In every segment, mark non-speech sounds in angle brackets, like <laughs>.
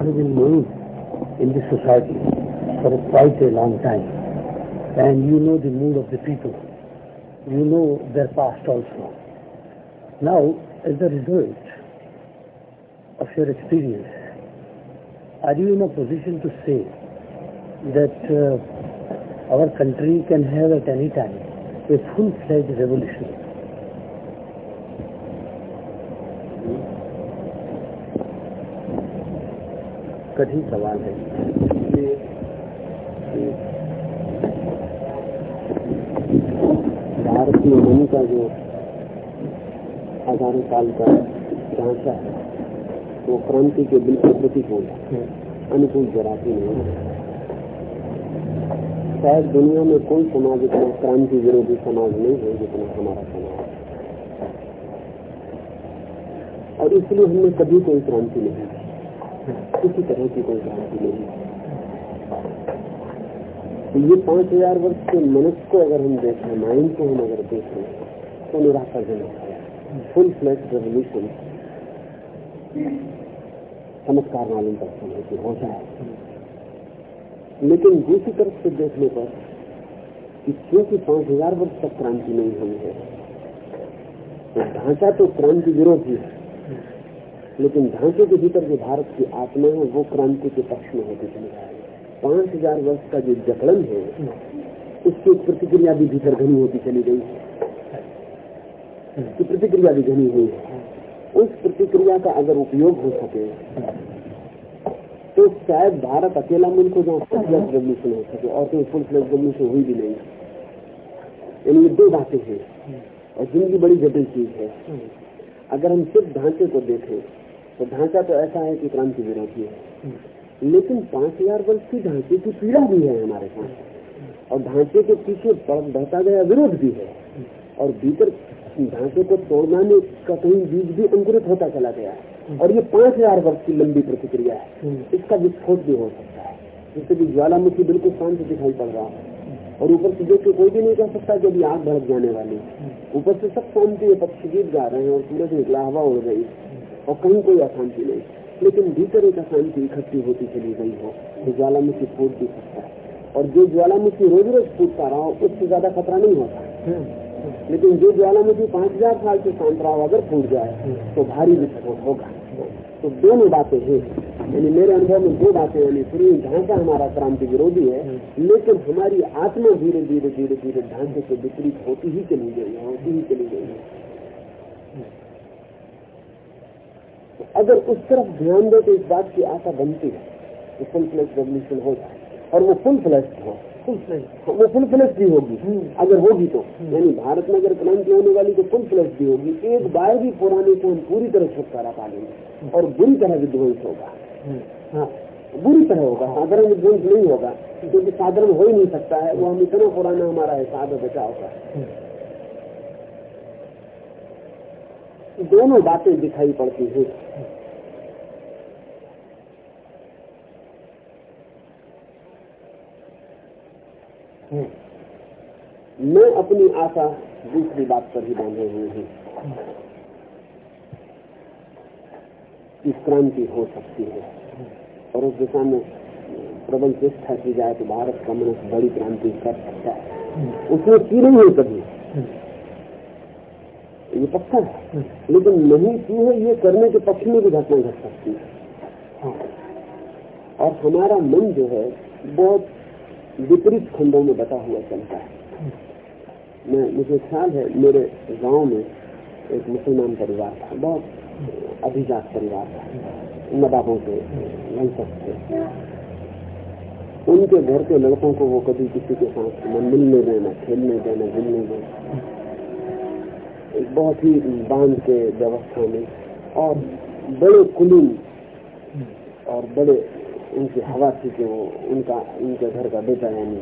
has been moving in this society for quite a long time. And you know the mood of the people. You know their past also. Now, as a result of your experience, are you in a position to say that uh, our country can have at any time a full-fledged revolution? कठिन सवाल है। भारतीय मन का जो हज़ारों साल का ढांचा है वो क्रांति के बिल्कुल प्रतिकूल है। अनुकूल जरा भी नहीं है। शायद दुनिया में कोई समाज इतना क्रांति विरोधी समाज नहीं है जितना हमारा समाज और इसलिए हमने कभी कोई क्रांति नहीं किसी तरह की कोई क्रांति नहीं तो ये पाँच हज़ार वर्ष के मनुष्य को अगर हम देखें, माइंड को हम अगर देखें तो निराशाजनक है फुल फ्लैश रेवोल्यूशन चमत्कार मालूम करते हैं कि हो जाए। लेकिन दूसरी तरफ़ से देखने पर कि क्योंकि पाँच हज़ार वर्ष तक क्रांति नहीं हुई है तो ढांचा तो क्रांति विरोधी है। लेकिन ढांचे के भीतर जो भारत की आत्मा है, वो क्रांति के पक्ष में होती चली पाँच हज़ार वर्ष का जो जकड़न है, उसकी प्रतिक्रिया भी भीतर घनी होती चली गई उसकी प्रतिक्रिया भी घनी हुई है। उस प्रतिक्रिया का अगर उपयोग हो सके तो शायद भारत अकेला मुल्क हो जहाँ फुल रेवल्यूशन हो सके, और कोई फुल फ्लैश रेवल्यूशन हुई भी नहीं। यानी दो बातें हैं, और ज़िंदगी बड़ी जटिल चीज़ है। अगर हम सिर्फ़ ढांचे को देखें तो ढांचा तो ऐसा है कि क्रांति विरोधी है। लेकिन पाँच हज़ार वर्ष की ढांचे की पीड़ा भी है हमारे साथ। और ढांचे के पीछे बढ़ता गया विरोध भी है। और भीतर ढांचे को तोड़ने का कहीं बीज भी अंकुरित होता चला गया है। और ये पाँच हज़ार वर्ष की लंबी प्रतिक्रिया है। इसका विस्फोट भी हो सकता है। जिससे कि ज्वालामुखी बिल्कुल शांत दिखाई पड़ रहा है। और ऊपर से देख के कोई भी नहीं कह सकता कि अभी आग भड़क जाने वाली ऊपर से सब शांति पक्षी गीत गा रहे हैं और सूरज निकला, हवा उड़ गई और कहीं कोई अशांति नहीं। लेकिन भीतर एक अशांति इकट्ठी होती चली गई हो तो ज्वालामुखी फूट भी सकता है। और जो ज्वालामुखी रोज रोज फूटता रहा हो, उससे ज़्यादा खतरा नहीं होता। लेकिन जो ज्वालामुखी पाँच हज़ार साल से शांत रहा हो, अगर फूट जाए तो भारी विस्फोट होगा। तो दोनों बातें हैं। यानी मेरे अनुभव में दो बातें यानी पूरी ढांचा हमारा क्रांति विरोधी है, लेकिन हमारी आत्मा धीरे धीरे धीरे धीरे ढांचे से विपरीत होती ही चली गई है, होती ही चली गई है। अगर उस तरफ़ ध्यान दे तो इस बात की आशा बनती है कि फुल फ्लैश रेवल्यूशन हो जाए। और वो फुल फ्लैश हो। फुल वो फुल फ्लैश भी होगी। अगर होगी तो। यानी भारत में अगर क्रांति होने वाली तो फुल फ्लैश भी होगी। एक बार भी पुराने को हम पूरी तरह छुटकारा पा लेंगे और बुरी तरह विध्वंस होगा। हाँ बुरी तरह होगा। साधारण विध्वंस नहीं होगा। क्योंकि साधारण हो ही नहीं सकता है। वो हम इतना पुराना हमारा है बचाव का। दोनों बातें दिखाई पड़ती हैं। मैं अपनी आशा दूसरी बात पर ही बांधे हुए हूँ। कि क्रांति हो सकती है। और उस दिशा में प्रबल चेष्टा की जाए तो भारत का मनुष्य बड़ी क्रांति कर सकता है। उसमें की नहीं है कभी। ये पक्का है? लेकिन नहीं की है, ये करने के पक्ष में भी घटना घट सकती है। और हमारा मन जो है, बहुत विपरीत खंडों में बता हुआ चलता है। मैं, मुझे ख्याल है, मेरे गाँव में एक मुसलमान परिवार था, बहुत अभिजात परिवार था। नवाबों के वंशज थे। उनके घर के लड़कों को वो कभी किसी के साथ न मिलने देना, खेलने देना, घूमने देना। एक बहुत ही बाँध के व्यवस्था में और बड़े कुलीन और बड़े उनकी हवा थी कि वो उनका, उनके घर का बेटा यानी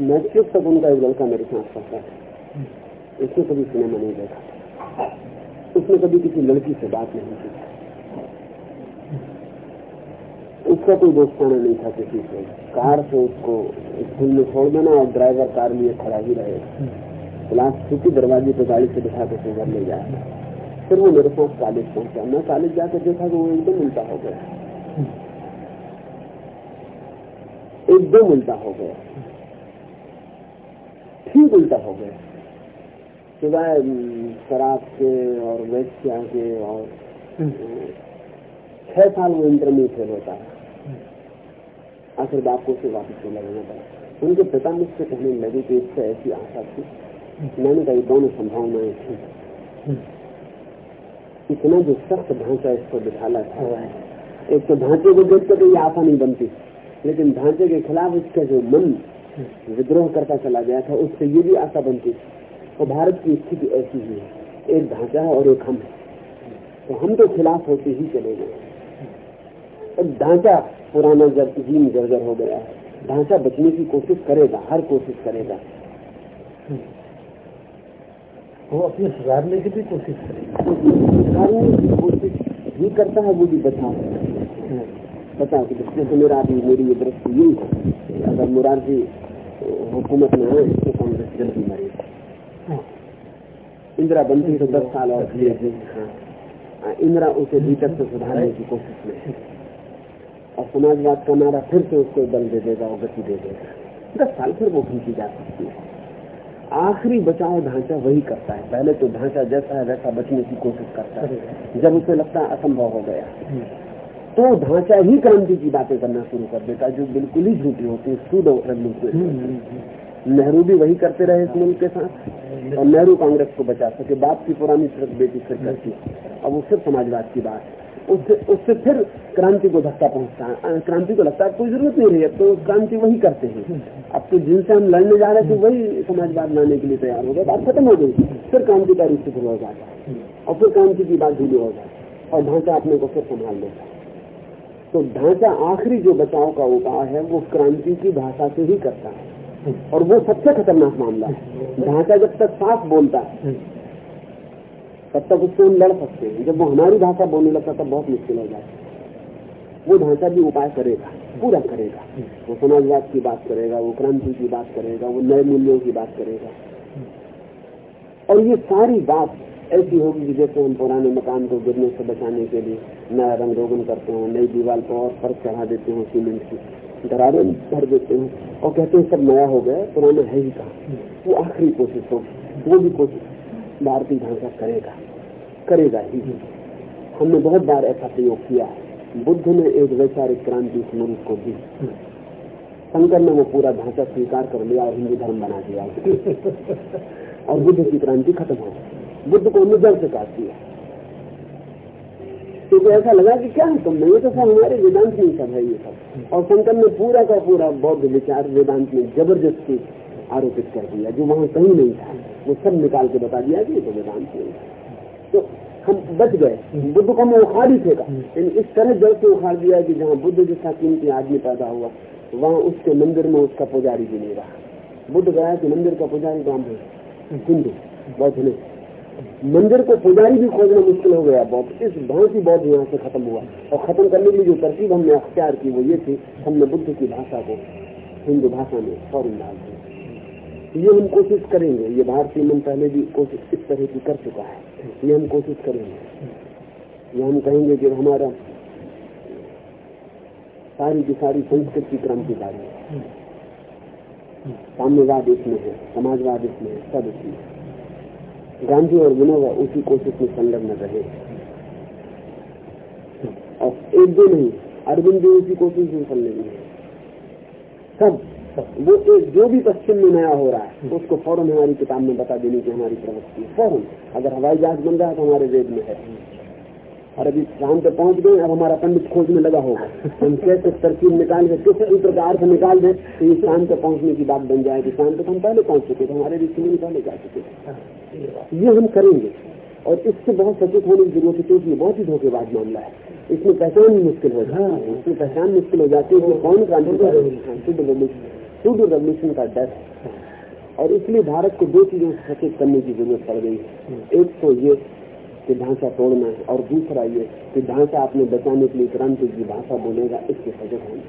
मैट्रिक तक उनका एक लड़का मेरे साथ पढ़ता था? उसने कभी सिनेमा नहीं देखा। उसने कभी किसी लड़की से बात नहीं की। उसका कोई दोस्ताना नहीं था किसी से। कार से उसको स्कूल में छोड़ देना और ड्राइवर कार लिए खड़ा ही रहे। क्लास छुट्टी दरवाजे पे गाड़ी से बिठा के घर ले जाए फिर वो मेरे पास कॉलेज पहुँचा। मैं कॉलेज जाकर देखा कि वो एकदम उल्टा हो गया। एकदम उल्टा हो गया। ठीक उल्टा हो गया। सिवाय शराब के और वैश्या के और छह साल वो इंटर में फेल होता। है आखिर बाप को उसे वापस लगना पड़ा। उनके पिता मुझसे कहने लगे कि इससे ऐसी आशा थी। मैंने कहा दोनों संभावनाएँ थी। इतना जो सख्त ढांचा इसको बिठाला था एक तो ढांचे को देख कर ये आशा नहीं बनती लेकिन ढांचे के खिलाफ इसका जो मन विद्रोह करता चला गया था उससे ये भी आशा बनती थी तो भारत की स्थिति ऐसी ही है। एक ढांचा है और एक हम है। तो हम तो खिलाफ होते ही चले गए। ढांचा पुराना जब जीन जर्जर हो गया है। ढांचा बचने की कोशिश करेगा हर कोशिश करेगा। वो अपने सुधारने की भी कोशिश करेगा। सुधारने की कोशिश भी करता है वो भी बचा बता कि जिसमें से मेरा अभी मेरी ये दृष्टि यही है। अगर मुरारजी हुकूमत में है तो कांग्रेस जल्दी मरेगी इंदिरा बंदी तो दस साल और हाँ। इंदिरा उसे भीतर से सुधारने की कोशिश में और समाजवाद का नारा फिर से उसको बल दे देगा और गति दे देगा। दस साल फिर वो खींची जा सकती है। आखिरी बचाव ढांचा वही करता है। पहले तो ढांचा जैसा है वैसा बचने की कोशिश करता है। जब उसे लगता है असंभव हो गया। तो ढांचा ही क्रांति की बातें करना शुरू कर देता जो बिल्कुल ही झूठी होती है सूडो नेहरू भी वही करते रहे इस मुल्क के साथ। और नेहरू कांग्रेस को बचा सके। बाप की पुरानी ट्रक बेटी फिर करती। अब वो सिर्फ़ समाजवाद की बात उससे उससे फिर क्रांति को धक्का पहुँचता है। क्रांति को लगता है, कोई ज़रूरत नहीं रही, अब तो क्रांति वही करते हैं। अब तो जिनसे हम लड़ने जा रहे थे वही समाजवाद लाने के लिए तैयार हो गए, बात खत्म हो गई। फिर क्रांतिकारी स्थिति हो जाता है। और फिर क्रांति की बात ढीली हो जाती और ढांचा अपने को फिर संभाल लेता है। तो ढांचा आखिरी जो बचाव का उपाय है, वो क्रांति की भाषा से ही करता है। और वो सबसे खतरनाक मामला है। ढांचा जब तक साफ़ बोलता है तब तक उससे हम लड़ सकते हैं। जब वो हमारी भाषा बोलने लगता तब बहुत मुश्किल हो जाती है। वो ढांचा भी उपाय करेगा, पूरा करेगा। वो समाजवाद की बात करेगा, वो क्रांति की बात करेगा, वो नए मूल्यों की बात करेगा। और ये सारी बात ऐसी होगी कि जैसे हम पुराने मकान को गिरने से बचाने के लिए नया रंग रोगन करते हैं, नई दीवार पर और फ़र्क चढ़ा देते हैं सीमेंट की, दरारें भर देते हैं और कहते हैं सब नया हो गया, पुराना है ही कहा। वो आखिरी कोशिश होगी, वो भी कोशिश। भारतीय ढांचा करेगा। करेगा ही। हमने बहुत बार ऐसा प्रयोग किया। बुद्ध ने एक वैचारिक क्रांति इस मुल्क को दी। शंकर ने वो पूरा ढांचा स्वीकार कर लिया और हिंदू धर्म बना दिया। और बुद्ध की क्रांति खत्म हो बुद्ध को जड़ से काट दिया। क्योंकि ऐसा लगा कि क्या तुम नहीं तो सब हमारे वेदांत में सब है ये सब। और शंकर ने पूरा का पूरा बौद्ध विचार वेदांत में ज़बरदस्ती आरोपित कर दिया, जो वहाँ कहीं नहीं था। वो सब निकाल के बता दिया कि तो वेदांत तो हम बच गए। बुद्ध को हमें उखाड़ ही फेंका। इस तरह जड़ से उखाड़ दिया कि जहाँ बुद्ध जैसा कीमती आदमी पैदा हुआ, वहाँ उसके मंदिर में उसका पुजारी भी नहीं रहा। बुद्ध गया कि मंदिर का पुजारी ब्राह्मण हिंदू। बौद्ध नहीं। मंदिर को पुजारी भी खोजना मुश्किल हो गया बौद्ध इस भांति बौद्ध यहाँ से खत्म हुआ। और खत्म करने के लिए जो तरकीब हमने अख्तियार की वो ये थी, हमने बुद्ध की भाषा को हिंदू भाषा में फ़ौरन डाल ये हम कोशिश करेंगे, ये भारतीय मन पहले भी कोशिश इस तरह की कर चुका है, ये हम कोशिश करेंगे। ये हम कहेंगे कि हमारा सारी की सारी संस्कृति क्रांतिकारी है। साम्यवाद इसमें है, समाजवाद इसमें है, सब इसमें गांधी और विनोबा उसी कोशिश में संलग्न रहे। और एक दो नहीं, अरविंद भी उसी कोशिश में संलग्न है सब वो एक जो भी पश्चिम में नया हो रहा है तो उसको फ़ौरन हमारी किताब में बता देनी की हमारी प्रवृत्ति है फ़ौरन। अगर हवाई जहाज़ बन रहा है तो हमारे वेद में है। और अभी शाम पे पहुँच गए अब हमारा पंडित खोज में लगा होगा। हम कैसे तरकीब निकाल के किस का अर्थ निकाल दें तो ये शाम तक पहुँचने की बात बन जाएगी। शाम तक हम पहले पहुँच चुके थे हमारे ऋषि मुनि पहले जा चुके थे। ये हम करेंगे। और इससे बहुत सचेत होने की ज़रूरत है क्योंकि बहुत ही धोखेबाज मामला है। इसमें पहचान भी मुश्किल हो जाती है। इसमें पहचान मुश्किल हो जाती है कौन क्रांति शुद्ध रेवल्यूशन का डर और इसलिए भारत को दो चीज़ों से सचेत करने की ज़रूरत पड़ गई एक तो ये कि ढांचा तोड़ना है और दूसरा ये कि ढांचा अपने बचाने के लिए क्रांति की भाषा बोलेगा, इसके सजग होना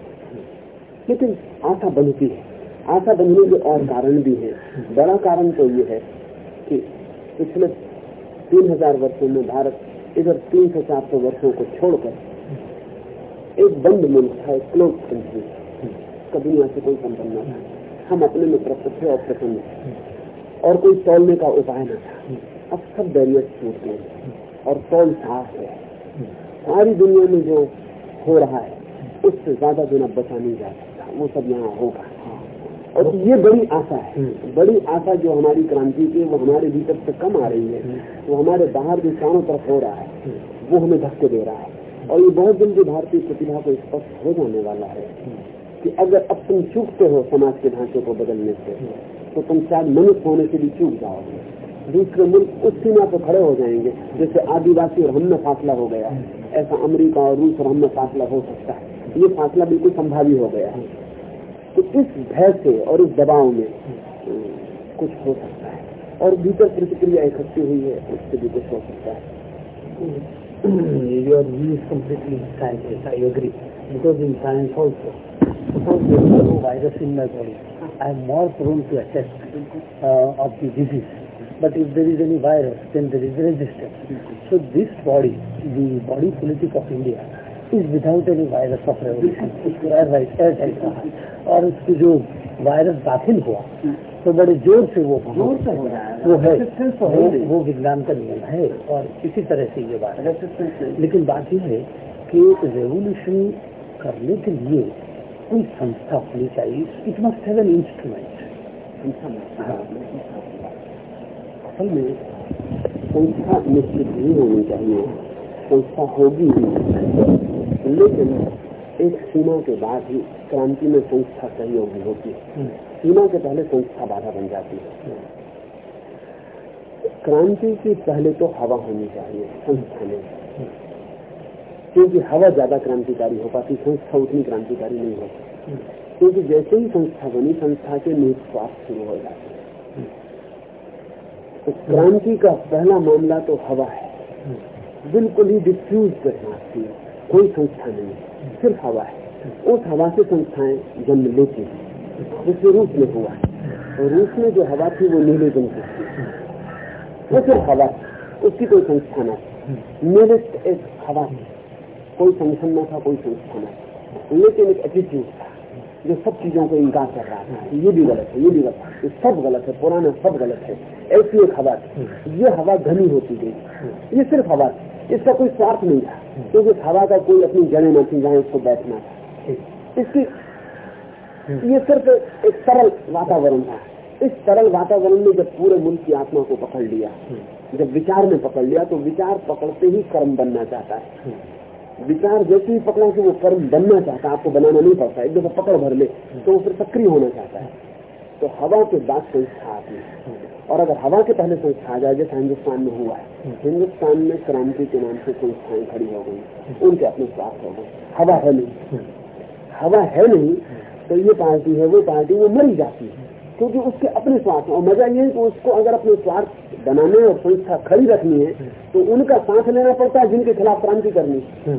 लेकिन आशा बनती है। आशा बनने के और कारण भी है। बड़ा कारण तो ये है कि पिछले तीन हज़ार वर्षों में भारत इधर तीन सौ चार सौ वर्षों को छोड़कर एक बंद मुल्क था क्लोज कंट्री का दुनिया से कोई संबंध न था। हम अपने में प्रस्तुत थे और प्रसन्न और कोई तोलने का उपाय न था। अब सब बैरियर टूट गए और तोल साफ़ है। सारी दुनिया में जो हो रहा है, उससे ज़्यादा अब बचा नहीं जा सकता। वो सब यहाँ होगा। और ये बड़ी आशा है। बड़ी आशा जो हमारी क्रांति की, वो हमारे भीतर से कम आ रही है। वो हमारे बाहर भी चारों तरफ़ हो रहा है। वो हमें धक्के दे रहा है। और ये बहुत जल्दी भारतीय प्रतिभा को स्पष्ट हो जाने वाला है। कि अगर अब तुम चूकते हो समाज के ढांचे को बदलने से तो तुम शायद मनुष्य होने से भी चूक जाओगे। दूसरे मुल्क उस सीमा पर खड़े हो जाएँगे, जैसे आदिवासी और हम में फासला हो गया। ऐसा अमेरिका और रूस और हम में फासला हो सकता है। ये फासला बिल्कुल संभावी हो गया है। तो इस भय से और इस दबाव में कुछ हो सकता है। और भीतर प्रतिक्रिया इकट्ठी हुई है, उससे भी कुछ हो सकता है। Your view is completely scientist, I agree. Because in science also, suppose there is no virus in my body, I am more prone to attack uh, of the disease. But if there is any virus, then there is resistance. So this body, the body politic of India, is without any virus of revolution. Airtight रहा है और उसकी जो virus दाखिल हुआ तो बड़े ज़ोर से वो ज़ोर से हो रहा है। वो है। तो वो, वो विज्ञान का नियम है और इसी तरह से ये बात है। लेकिन बात यह है कि रेवोल्यूशन करने के लिए कोई संस्था होनी चाहिए। It must have an instrument असल में संस्था निश्चित नहीं होनी चाहिए। संस्था होगी ही। लेकिन एक सीमा के बाद ही क्रांति में संस्था सहयोगी होती है। सीमा के पहले संस्था बाधा बन जाती है। क्रांति की पहले तो हवा होनी चाहिए, संस्था में क्योंकि हवा ज़्यादा क्रांतिकारी हो पाती, संस्था उतनी क्रांतिकारी नहीं होती। क्योंकि जैसे ही संस्था बनी, संस्था के निहित स्वार्थ शुरू हो जाते हैं। तो क्रांति का पहला मामला तो हवा है। बिल्कुल ही डिफ्यूज करना है कोई संस्था नहीं सिर्फ़ हवा है। उस हवा से संस्थाएँ जन्म लेती हैं। जैसे रूस में हुआ और रूस में जो हवा थी वो नीले रंग की थी। वो सिर्फ़ हवा उसकी कोई संस्था न थी। निरस्त एक हवा थी। कोई संगठन न था कोई संस्था न लेकिन एक एटीट्यूड था जो सब चीज़ों को इनकार कर रहा था। ये भी गलत है ये भी गलत है। सब गलत है पुराना सब गलत है। ऐसी एक हवा थी। ये हवा घनी होती गई। ये सिर्फ़ हवा थी। इसका कोई स्वार्थ नहीं था। क्योंकि हवा का कोई अपनी जड़ें न थी जहाँ इसको बैठना था। इसकी ये सिर्फ़ एक सरल वातावरण था। इस सरल वातावरण में जब पूरे मुल्क की आत्मा को पकड़ लिया, जब विचार में पकड़ लिया तो विचार पकड़ते ही कर्म बनना चाहता है। विचार जैसे ही पकड़ा कि वो कर्म बनना चाहता है, आपको बनाना नहीं पड़ता, एक दफ़ा पकड़ भर ले तो वो फिर सक्रिय होना चाहता है। तो हवा के बाद संस्था आती है। और अगर हवा के पहले संस्था आ जाए, जैसे हिंदुस्तान में हुआ है हिंदुस्तान में क्रांति के नाम से संस्थाएँ खड़ी हो गई, उनके अपने स्वार्थ हो गए। हवा है नहीं। हवा है नहीं तो ये पार्टी है वो पार्टी वो मरी जाती है। क्योंकि उसके अपने स्वार्थ और मज़ा ये है कि उसको अगर अपने स्वार्थ बनाने और संस्था खड़ी रखनी है तो उनका साथ लेना पड़ता है जिनके खिलाफ क्रांति करनी है।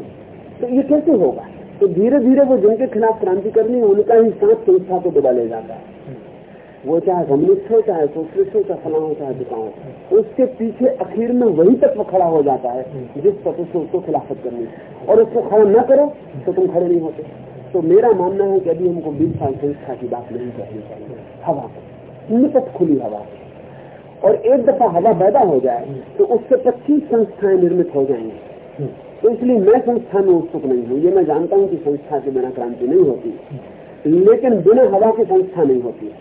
तो ये कैसे होगा? तो धीरे धीरे वो जिनके खिलाफ क्रांति करनी है उनका ही साथ संस्था को दबा ले जाता है। वो चाहे कम्युनिस्ट हो चाहे सोशलिस्ट हो चाहे फला हो चाहे दुका हो उसके पीछे आखिर में वही तत्व खड़ा हो जाता है जिस तत्व से उसको खिलाफत करनी है। और उसको खड़ा न करो तो तुम खड़े नहीं होते। तो मेरा मानना है कि अभी हमको बीस साल संस्था की बात नहीं करनी चाहिए। हवा। निकट खुली हवा। और एक दफ़ा हवा पैदा हो जाए तो उससे पच्चीस संस्थाएँ निर्मित हो जाएँगी। तो इसलिए मैं संस्था में उत्सुक नहीं हूँ। ये मैं जानता हूँ कि संस्था के बिना क्रांति नहीं होती। लेकिन बिना हवा की संस्था नहीं होती।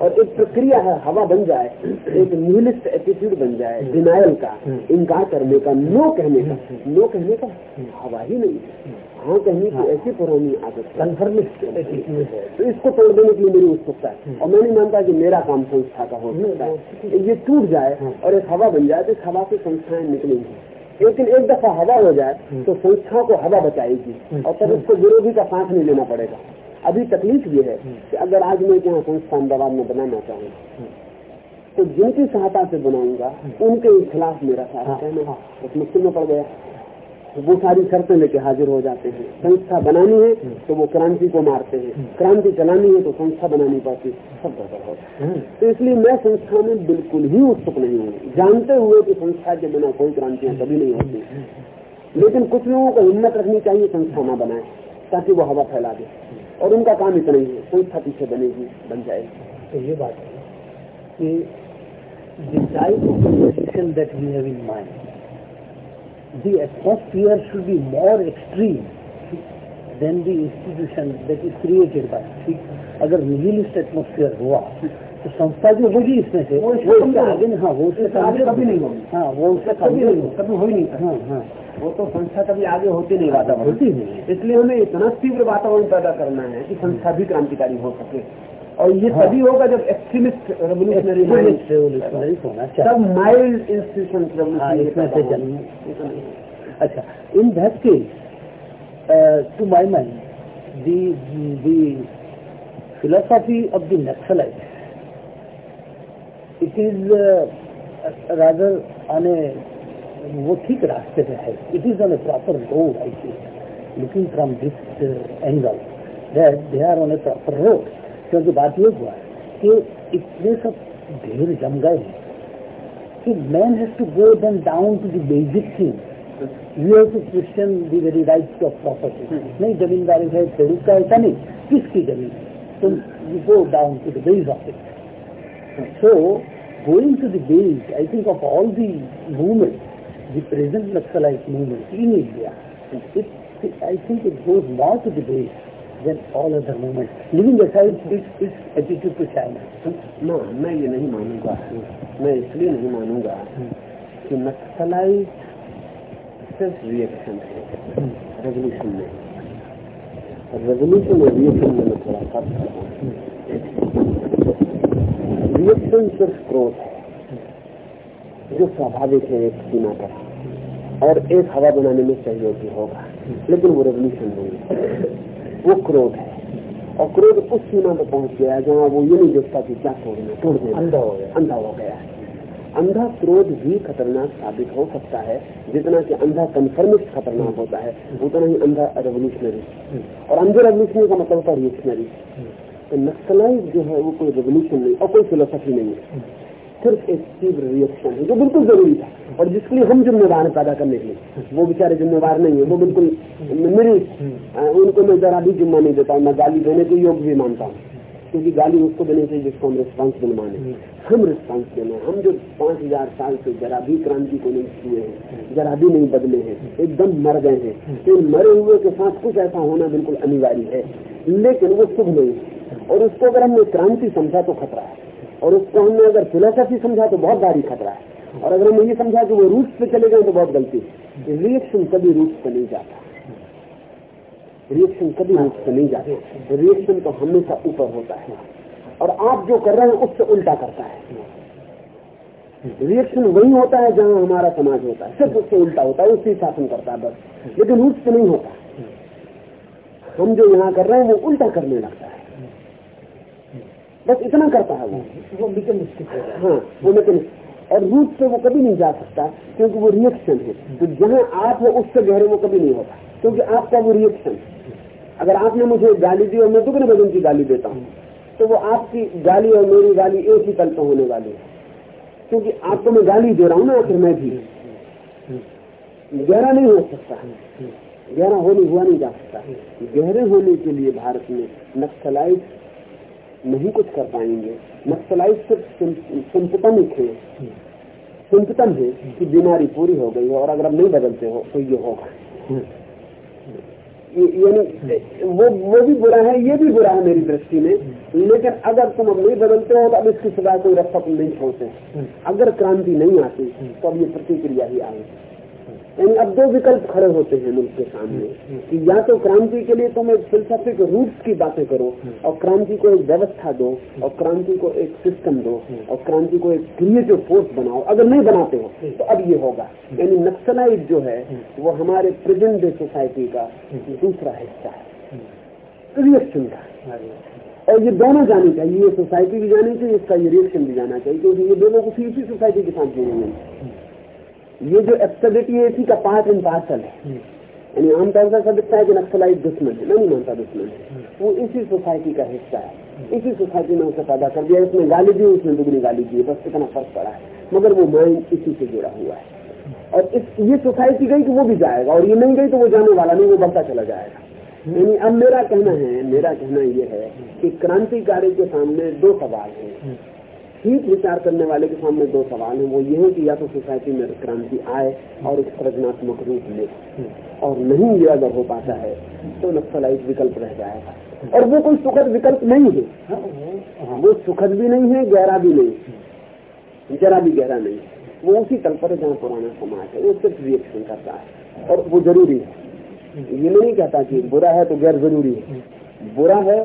और एक प्रक्रिया है, हवा बन जाए, एक न्यूलिस्ट एटीट्यूड बन जाए डिनायल का, इनकार करने का नो कहने का। नो कहने का हवा ही नहीं है हाँ कहने की ऐसी पुरानी आदत तो इसको तोड़ देने के लिए मेरी उत्सुकता है। और मैं नहीं मानता कि मेरा काम संस्था का हो सकता है। ये टूट जाए और एक हवा बन जाए तो इस हवा से संस्थाएँ निकलेंगी। लेकिन एक दफ़ा हवा हो जाए तो संस्था को हवा बचाएगी। और तब उसको विरोधी का सांस नहीं लेना पड़ेगा। अभी तकलीफ़ ये है कि अगर आज मैं यहाँ संस्था अहमदाबाद में बनाना चाहूँ तो जिनकी सहायता से बनाऊँगा उनके खिलाफ मेरा साथ कहना उस मुश्किल में पड़ गया। वो सारी शर्तें लेके हाजिर हो जाते हैं। संस्था बनानी है तो वो क्रांति को मारते हैं। क्रांति चलानी है तो संस्था बनानी पड़ती सब गड़बड़ होता है। तो इसलिए मैं संस्था में बिल्कुल ही उत्सुक नहीं हूँ। जानते हुए कि संस्था के बिना कोई क्रांतियाँ कभी नहीं होती। लेकिन कुछ लोगों को हिम्मत रखनी चाहिए संस्था न बनाए ताकि वो हवा फैला दे। और उनका काम इतना ही है संस्था पीछे बनेगी बन जाएगी। तो ये बात है कि the type of conversation that we have in mind, the atmosphere should be more extreme than the institution that is created by. अगर निहिलिस्ट एटमोस्फियर हुआ तो संस्था जो होगी इसमें से वो कम आगे हाँ वो उससे आगे कभी नहीं होगी। हाँ वो उससे कभी नहीं नहीं कभी हो ही नहीं। हाँ हाँ। वो तो संस्था कभी आगे होती नहीं वातावरण। होती नहीं। इसलिए हमें इतना तीव्र वातावरण पैदा करना है कि संस्था भी क्रांतिकारी हो सके। और ये हाँ। तभी होगा जब एक्सट्रीमिस्ट रेवोल्यूशनरी Extremist revolutionary होना चाहिए। सब माइल्ड इंस्टीट्यूशन हाँ इसमें से जन्म। अच्छा in that case uh, to my mind the the philosophy of the Naxalite it is uh, rather on a वो ठीक रास्ते पे है। It is on a proper road I think looking from this angle that they are on a proper road क्योंकि बात ये हुआ कि इतने सब ढेर जम गए हैं कि man has to go then down to the basic thing you have to question the very right to of property नहीं जमींदारी है खेडूत का ऐसा नहीं, किसकी ज़मीन? तुम you go down to the base of it so going to the base I think of all the movement the present Naxalite movement in India I think it goes more to the base. Than all other movements. Leaving aside its, its attitude. ना मैं ये नहीं मानूँगा। मैं इसलिए नहीं मानूँगा कि naxalite सिर्फ़ reaction है रेवोल्यूशन नहीं। रेवोल्यूशन और रिएक्शन में मैं थोड़ा फ़र्क करता हूँ। रिएक्शन सिर्फ़ क्रोध है जो स्वाभाविक है एक सीमा पर और एक हवा बनाने में सहयोगी होगा लेकिन वो रेवोल्यूशन नहीं वो क्रोध है। और क्रोध उस सीमा पर पहुँच गया जहाँ वो ये नहीं देखता कि क्या तोड़ना तोड़ देना। अंधा हो गया। अंधा हो गया है। अंधा क्रोध भी खतरनाक साबित हो सकता है जितना कि अंधा कन्फर्मिस्ट खतरनाक होता है उतना ही अंधा रेवोल्यूशनरी और अंधे रेवोल्यूशनरी का मतलब होता है रिएक्शनरी तो नक्सलाइज जो है वो कोई रेवोल्यूशन नहीं और कोई फिलोसफी नहीं है। सिर्फ़ एक तीव्र रिएक्शन है, जो बिल्कुल ज़रूरी था। और जिसके लिए हम जिम्मेदार पैदा करने के लिए। वो बेचारे जिम्मेदार नहीं है, वो बिल्कुल मेरी उनको मैं जरा भी जिम्मा नहीं देता हूँ मैं गाली देने के योग्य भी मानता हूँ। क्योंकि गाली उसको देने चाहिए जिसको हम रिस्पॉन्सिबल माने। हम रिस्पॉन्सिबल हैं। हम जो पाँच हज़ार साल से जरा भी क्रांति को नहीं छुए हैं, जरा भी नहीं बदले हैं, एकदम मर गए हैं। तो इन मरे हुए के साथ कुछ ऐसा होना बिल्कुल अनिवार्य है। लेकिन वो शुभ नहीं और उसको अगर हमने क्रांति समझा तो खतरा है। और उसको हमने अगर फिलोसफी समझा तो बहुत भारी खतरा है। और अगर हमने ये समझा कि वो रूट पे चले गए तो बहुत गलती है। रिएक्शन कभी रूट पे नहीं जाता। रिएक्शन कभी रूट पे नहीं जाता। रिएक्शन तो हमेशा ऊपर होता है। और आप जो कर रहे हैं, उससे उल्टा करता है। रिएक्शन वही होता है जहाँ हमारा समाज होता है। सिर्फ़ उससे उल्टा होता है उससे शासन करता है बस। लेकिन रूट पे नहीं होता। हम जो यहाँ कर रहे हैं, वो उल्टा करने लगता है। बस इतना करता है वो। वो मिकनिस्टिक हो हाँ। वो मैकेनिक और रूट पे वो कभी नहीं जा सकता क्योंकि वो रिएक्शन है। तो जहाँ आप हो उससे गहरे वो कभी नहीं होता क्योंकि आपका वो रिएक्शन अगर आपने मुझे गाली दी और मैं दुगने वज़न की गाली देता हूँ तो वो आपकी गाली और मेरी गाली एक ही तल पर होने वाली है। क्योंकि आपको मैं गाली दे रहा हूँ ना आखिर मैं भी। गहरा नहीं हो सकता। गहरा होने हुआ नहीं जा सकता। गहरे होने के लिए भारत में नक्सलाइट नहीं कुछ कर पाएँगे। नक्सलाइट सिर्फ़ सिंपटमिक है सिंपटम है कि बीमारी पूरी हो गई है और अगर अब नहीं बदलते हो तो ये होगा। यानी वो वो भी बुरा है ये भी बुरा है मेरी दृष्टि में। लेकिन अगर तुम अब नहीं बदलते हो तो अब इसकी सिवाय कोई रास्ता तुम नहीं छोड़ते। अगर क्रांति नहीं आती तो अब ये प्रतिक्रिया ही आएगी। यानी अब दो विकल्प खड़े होते हैं मुल्क के सामने कि या तो क्रांति के लिए तुम एक फिलसफिक रूट्स की बातें करो और क्रांति को एक व्यवस्था दो और क्रांति को एक सिस्टम दो और क्रांति को एक क्रिएटिव फोर्स बनाओ। अगर नहीं बनाते हो तो अब ये होगा। यानी नक्सलाइट जो है वो हमारे प्रेजेंट डे सोसाइटी का दूसरा हिस्सा है। रिएक्शन का और ये दोनों जानी चाहिए ये सोसाइटी भी जानी चाहिए इसका ये रिएक्शन भी जाना चाहिए क्योंकि ये दोनों को इसी सोसाइटी के साथ जुड़े हुए ये जो एब्सर्डिटी है इसी का पार्ट एंड पार्सल है। यानी आमतौर पर दिखता है कि नक्सलाइट दुश्मन है नहीं मानता दुश्मन है। वो इसी सोसाइटी का हिस्सा है। इसी सोसाइटी में उसे पैदा कर दिया इसमें गाली दी उसने दुगनी गाली दी बस इतना फ़र्क पड़ा है। मगर वो माइंड इसी से जुड़ा हुआ है। और इस ये सोसाइटी गई तो वो भी जाएगा और ये नहीं गई तो वो जाने वाला नहीं वो बढ़ता चला जाएगा। यानी अब मेरा कहना है मेरा कहना ये है कि क्रांतिकारी के सामने दो सवाल हैं। ठीक विचार करने वाले के सामने दो सवाल हैं। वो ये है कि या तो सोसाइटी में क्रांति आए और एक सृजनात्मक रूप ले। और नहीं ये अगर हो पाता है तो नक्सलाइट विकल्प रह जाएगा। और वो कोई सुखद विकल्प नहीं है। वो सुखद भी नहीं है, गहरा भी नहीं जरा भी गहरा नहीं वो उसी तल पर जहाँ पुराना समाज है। वो सिर्फ़ रिएक्शन करता है। और वो ज़रूरी है। ये नहीं कहता कि बुरा है तो गैर ज़रूरी है। बुरा है,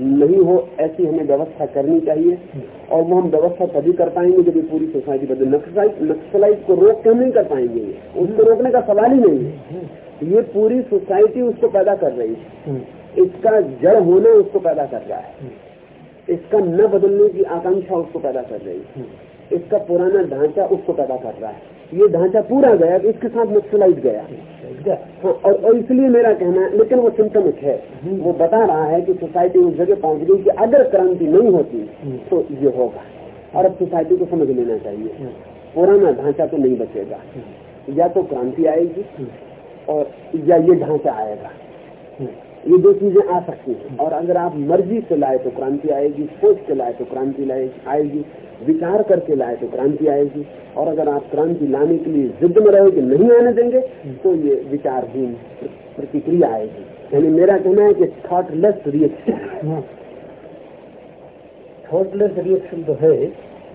नहीं हो, ऐसी हमें व्यवस्था करनी चाहिए। और वो हम व्यवस्था तभी कर पाएँगे जब पूरी सोसाइटी बदल नक्सलाइट को रोक क्यों नहीं कर पाएँगे उसको रोकने का सवाल ही नहीं है। ये पूरी सोसाइटी उसको पैदा कर रही है। इसका जड़ होना उसको पैदा कर रहा है। इसका न बदलने की आकांक्षा उसको पैदा कर रही है। इसका पुराना ढांचा उसको पैदा कर रहा है। ये ढांचा पूरा गया इसके साथ नक्सलाइट गया। हाँ, और, और इसलिए मेरा कहना है लेकिन वो सिम्टमिक है। वो बता रहा है कि सोसाइटी उस जगह पहुँच गई कि अगर क्रांति नहीं होती तो ये होगा। और अब सोसाइटी को समझ लेना चाहिए। पुराना ढांचा तो नहीं बचेगा। या तो क्रांति आएगी और या ये ढांचा आएगा। ये दो चीज़ें आ सकती हैं। और अगर आप मर्ज़ी से लाए तो क्रांति आएगी, सोच के लाए तो क्रांति आएगी, विचार करके लाए तो क्रांति आएगी। और अगर आप क्रांति लाने के लिए जिद में रहे कि नहीं आने देंगे तो ये विचारहीन प्रतिक्रिया आएगी। यानी मेरा कहना है कि थॉटलेस रिएक्शन थॉटलेस रिएक्शन तो है,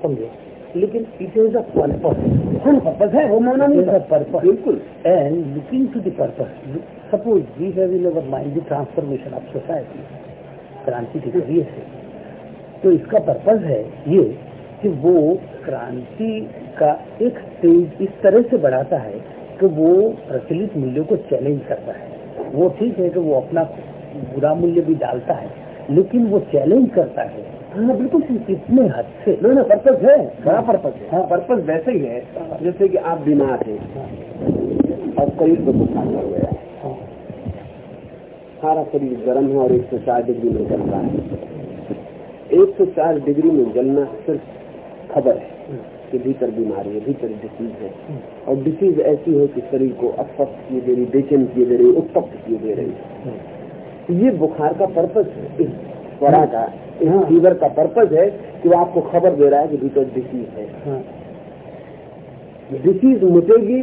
समझो? लेकिन इट इज़ अ पर्पज हाँ पर्पज है वो माना नहीं था। पर्पज बिल्कुल। And looking to the purpose suppose we have in our mind the transformation of society क्रांति के ज़रिए से। तो इसका पर्पज है ये कि वो क्रांति का एक स्टेज इस तरह से बढ़ाता है कि वो प्रचलित मूल्यों को चैलेंज करता है। वो ठीक है कि वो अपना बुरा मूल्य भी डालता है लेकिन वो चैलेंज करता है। हाँ बिल्कुल कितने हद से ना ना पर्पज है। बड़ा पर्पज है। हाँ पर्पज वैसे ही है जैसे कि आप बीमार थे और शरीर को बुखार हो गया। है सारा शरीर गर्म है और एक सौ चार डिग्री में जल रहा है। एक सौ चार डिग्री में जलना सिर्फ़ खबर है कि भीतर बीमारी है भीतर डिसीज है। और डिसीज ऐसी है कि शरीर को अस्वस्थ किए दे रही बेचैन किए दे रही उत्तप्त किए दे रही। ये बुखार का पर्पज है। इस का इस फीवर का पर्पज है कि वो आपको खबर दे रहा है कि भीतर डिसीज है। डिसीज मिटेगी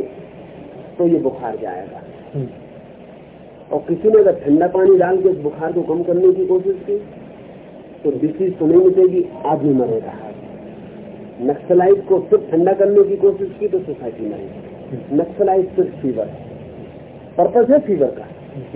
तो ये बुखार जाएगा। और किसी ने अगर ठंडा पानी डाल के बुखार को कम करने की कोशिश की तो डिसीज तो नहीं मिटेगी आदमी मरेगा। नक्सलाइट को सिर्फ़ ठंडा करने की कोशिश की तो सोसाइटी में नक्सलाइट सिर्फ़ फीवर पर्पज है फीवर का।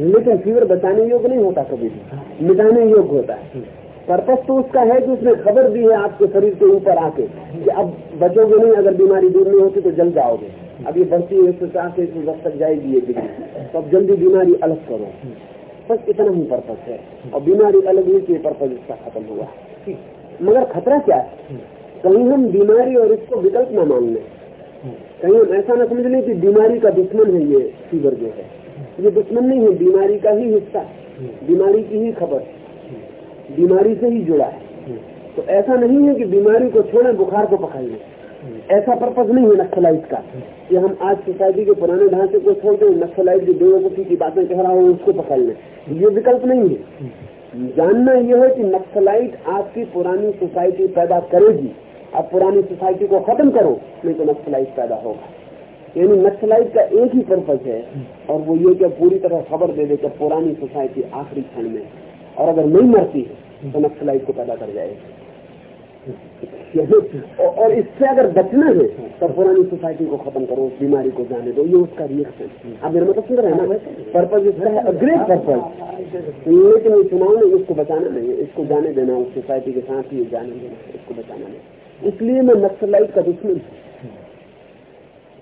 लेकिन फीवर बचाने योग्य नहीं होता कभी भी। मिटाने योग्य होता है। पर्पज तो उसका है कि उसने खबर दी है आपके शरीर के ऊपर आके कि अब बचोगे नहीं, अगर बीमारी दूर नहीं होती तो जल जाओगे। अब ये बढ़ती है एक सौ चार से दस तक जाएगी ये डिग्री तो अब जल्दी बीमारी अलग करो। बस इतना ही पर्पज है। और बीमारी अलग हुई तो पर्पज इसका खत्म हुआ। मगर खतरा क्या है? कहीं हम बीमारी और इसको विकल्प न मान लें। कहीं हम ऐसा न समझ लें कि बीमारी का दुश्मन है ये, फीवर जो है। ये दुश्मन नहीं है, बीमारी का ही हिस्सा, बीमारी की ही खबर। बीमारी से ही जुड़ा है। तो ऐसा नहीं है कि बीमारी को छोड़े, बुखार को पकड़ लें ऐसा पर्पज नहीं है नक्सलाइट का। कि हम आज सोसाइटी के पुराने ढांचे को छोड़ दें नक्सलाइट जो बेवकूफ़ी की बातें कह रहा हूँ, उसको पकड़ लें। ये विकल्प नहीं है। जानना यह है कि नक्सलाइट आपकी पुरानी सोसाइटी पैदा करेगी। अब पुरानी सोसाइटी को खत्म करो, नहीं तो नक्सलाइट पैदा होगा। यानी नक्सलाइट का एक ही पर्पज है, और वो ये कि पूरी तरह खबर दे दे कि पुरानी सोसाइटी आखिरी क्षण में और अगर नहीं मरती है तो नक्सलाइट को पैदा कर जाएगी और इससे अगर बचना है तो पुरानी सोसाइटी को खत्म करो, उस बीमारी को जाने दो, ये उसका रिएक्शन अब मेरा मतलब सुन रहे हैं ना? पर्पज इसका है ग्रेट पर्पज। लेकिन चुनाव ने इसको बचाना नहीं है, इसको जाने देना, उस सोसाइटी के साथ ही जाने देना इसको बचाना नहीं इसलिए मैं नक्सलाइट का दुश्मन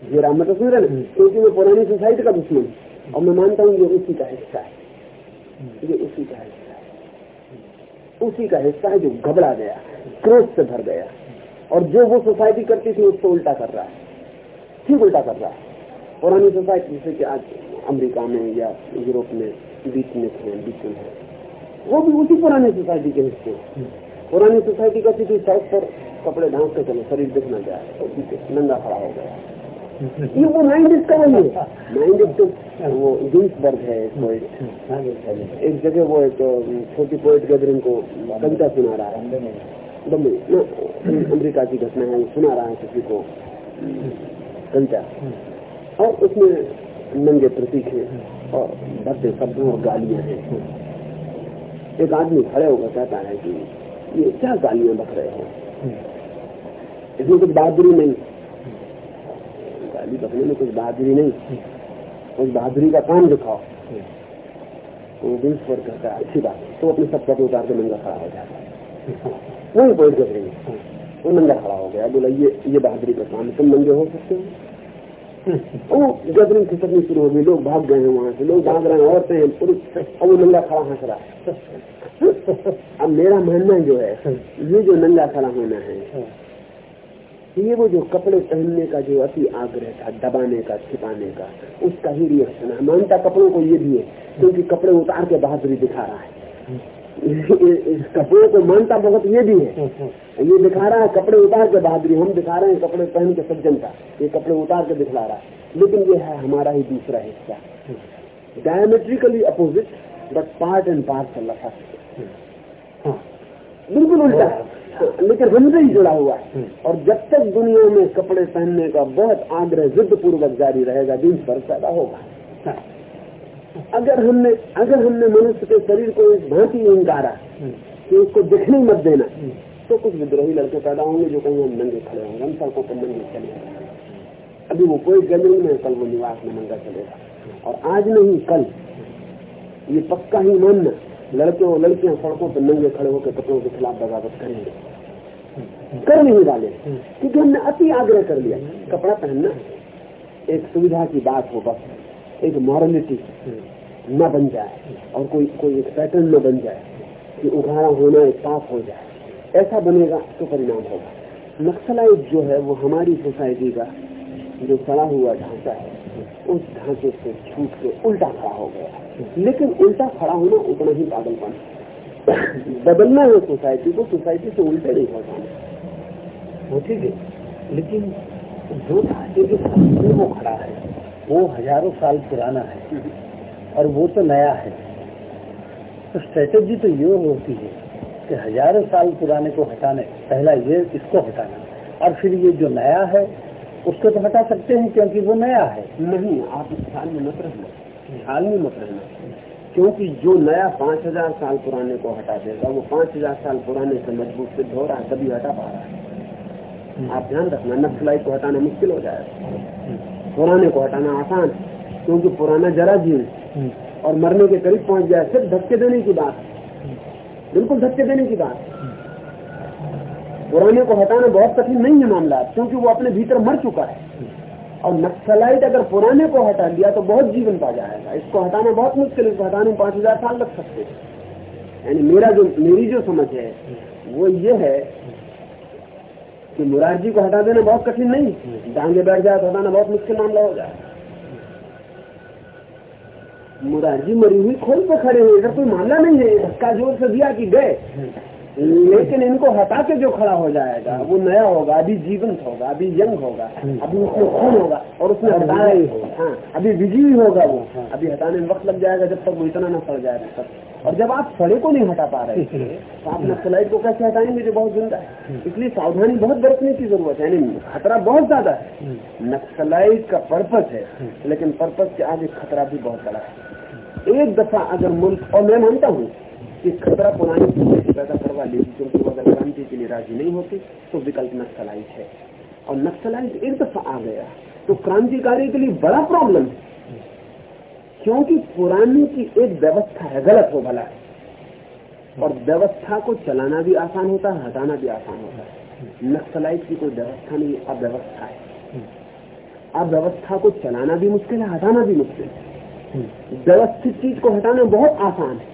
ये राम मतलब सुन रहे क्योंकि मैं पुरानी सोसाइटी का दुश्मन और मैं मानता हूँ ये उसी का हिस्सा है। ये उसी का हिस्सा उसी का हिस्सा है जो घबरा गया, क्रोध से भर गया। और जो वो सोसाइटी करती थी, उसको उल्टा कर रहा है। ठीक उल्टा कर रहा है? पुरानी सोसाइटी जैसे कि आज अमेरिका में या यूरोप में, बीच में थे, बीच में है वो भी उसी पुरानी सोसाइटी के हिस्से। पुरानी सोसाइटी का थी, सड़क पर कपड़े ढांक के चलो, शरीर दिखना जाए तो नंगा खड़ा हो गया। ये वो माइंड इसका वही है। माइंड तो वो गिंसबर्ग है पोइट एक जगह वो एक छोटी पोइट गैदरिंग को कविता सुना रहा है। बम्बई अमेरिका की घटना है सुना रहा है किसी को। कविता। और उसमें नंगे प्रतीक है, और भद्दे शब्दों और गालियाँ हैं। एक आदमी खड़े होकर कहता है कि, ये क्या गालियाँ बक रहे हो? इसमें कुछ बहादुरी नहीं। गाली बकने में कुछ बहादुरी नहीं। कुछ बहादुरी का काम दिखाओ? तो बीस पर कहता है, अच्छी बात। तो अपने सब कपड़े उतार के नंगा खड़ा हो जाता है। वही पोइट कर वो नंगा खड़ा हो गया। बोला, ये ये बहादुरी का काम तुम नंगे हो सकते हो। वो गैदरिंग खिसकनी शुरू हो गई, लोग भाग गए हैं वहाँ से। लोग भाग रहे हैं, औरतें हैं, पुरुष अब वो नंगा खड़ा हंस रहा अब मेरा मानना जो है, ये जो नंगा खड़ा होना है ये वो जो कपड़े पहनने का जो अति आग्रह था दबाने का छिपाने का उसका ही रिएक्शन है। मानता कपड़ों को ये भी है क्योंकि कपड़े उतार के बहादुरी दिखा रहा है। <laughs> कपड़े को मानता बहुत ये भी है। ये दिखा रहा है कपड़े उतार के बहादुरी हम दिखा रहे हैं कपड़े पहन के सज्जनता ये कपड़े उतार के दिखला रहा है। लेकिन ये है हमारा ही दूसरा हिस्सा। Diametrically opposite but part and parcel लगा बिल्कुल उल्टा। लेकिन हमसे ही जुड़ा हुआ है। और जब तक दुनिया में कपड़े पहनने का बहुत आग्रह जिद पूर्वक जारी रहेगा दिन पर पैदा होगा। अगर हमने अगर हमने मनुष्य के शरीर को इस भांति इंकारा कि उसको दिखने मत देना तो कुछ विद्रोही लड़के पैदा होंगे जो कहीं हम नंगे खड़े होंगे हम सड़कों पर नंगे चले अभी वो कोई गैदरिंग में कल वो निवास में नंगा चलेगा। और आज नहीं कल। ये पक्का ही मानना। लड़के और लड़कियाँ सड़कों पर नंगे खड़े होकर कपड़ों के खिलाफ बगावत करेंगे। कर नहीं वाले क्योंकि हमने अति आग्रह कर लिया। कपड़ा पहनना एक सुविधा की बात हो, बस एक मॉरलिटी न बन जाए और कोई कोई एक पैटर्न न बन जाए कि उघाड़ा होना एक पाप हो जाए। ऐसा बनेगा तो परिणाम होगा। नक्सलाइट जो है, वो हमारी सोसाइटी का जो सड़ा हुआ ढांचा है, उस ढांचे से छूट के उल्टा खड़ा हो गया। लेकिन उल्टा खड़ा होना उतना ही पागलपन। बदलना है सोसाइटी को सोसाइटी से उल्टे नहीं हो जाना वो ठीक है लेकिन जो ढांचे के सामने वो खड़ा है वो हज़ारों साल पुराना है और वो तो नया है। तो स्ट्रेटेजी तो ये होती है कि हज़ारों साल पुराने को हटाने पहला ये इसको हटाना और फिर ये जो नया है उसको तो हटा सकते हैं क्योंकि वो नया है। नहीं आप इस ख्याल में मत रहना ख्याल में मत रहना। क्योंकि जो नया पाँच हज़ार साल पुराने को हटा देगा, वो पाँच हज़ार साल पुराने से मज़बूत सिद्ध हो रहा है, तभी हटा पा रहा है। आप ध्यान रखना, नक्सलाई को हटाना मुश्किल हो जाएगा। पुराने को हटाना आसान, क्योंकि पुराना जरा जीव और मरने के करीब पहुँच जाए, सिर्फ़ धक्के देने की बात। बिल्कुल धक्के देने की बात। पुराने को हटाना बहुत कठिन नहीं है मामला, क्योंकि वो अपने भीतर मर चुका है। और नक्सलाइट अगर पुराने को हटा लिया तो बहुत जीवन पा जाएगा इसको हटाना बहुत मुश्किल इसको हटाने में पाँच हज़ार साल लग सकते हैं। मेरा जो, मेरी जो समझ है, वो ये है कि मुरारजी को हटा देना बहुत कठिन नहीं डांगे बैठ जाए तो हटाना बहुत मुश्किल मामला हो जाए। मुरारजी मरी हुई खोल पर खड़े हुए, इधर कोई मामला नहीं है, धक्का ज़ोर से दिया कि गए। लेकिन इनको हटा के जो खड़ा हो जाएगा वो नया होगा अभी जीवंत होगा अभी यंग होगा अभी उसमें खून होगा और उसमें हटाना ही होगा। हाँ अभी विजयी होगा वो। अभी हटाने में वक्त लग जाएगा जब तक वो इतना न सड़ जाए तक। और जब आप सड़े को नहीं हटा पा रहे <laughs> तो आप नक्सलाइट को कैसे हटाएँगे जो बहुत ज़िंदा है? इसलिए सावधानी बहुत बरतने की ज़रूरत है यानी खतरा बहुत ज़्यादा है। नक्सलाइट का पर्पज है लेकिन पर्पज के आगे खतरा भी बहुत बड़ा है। एक दफ़ा अगर मुल्क और मैं मानता हूँ कि खतरा पुरानी सोसाइटी पैदा करवा लेगी क्योंकि वो अगर क्रांति के लिए राज़ी नहीं होती तो विकल्प नक्सलाइट है। और नक्सलाइट एक दफ़ा आ गया तो क्रांतिकारी के लिए बड़ा प्रॉब्लम है। क्योंकि पुरानी की एक व्यवस्था है, गलत हो भला। है और व्यवस्था को चलाना भी आसान होता है, हटाना भी आसान होता है। नक्सलाइट की कोई व्यवस्था नहीं, अव्यवस्था है। अव्यवस्था को चलाना भी मुश्किल है, हटाना भी मुश्किल है। व्यवस्थित चीज़ को हटाना बहुत आसान है।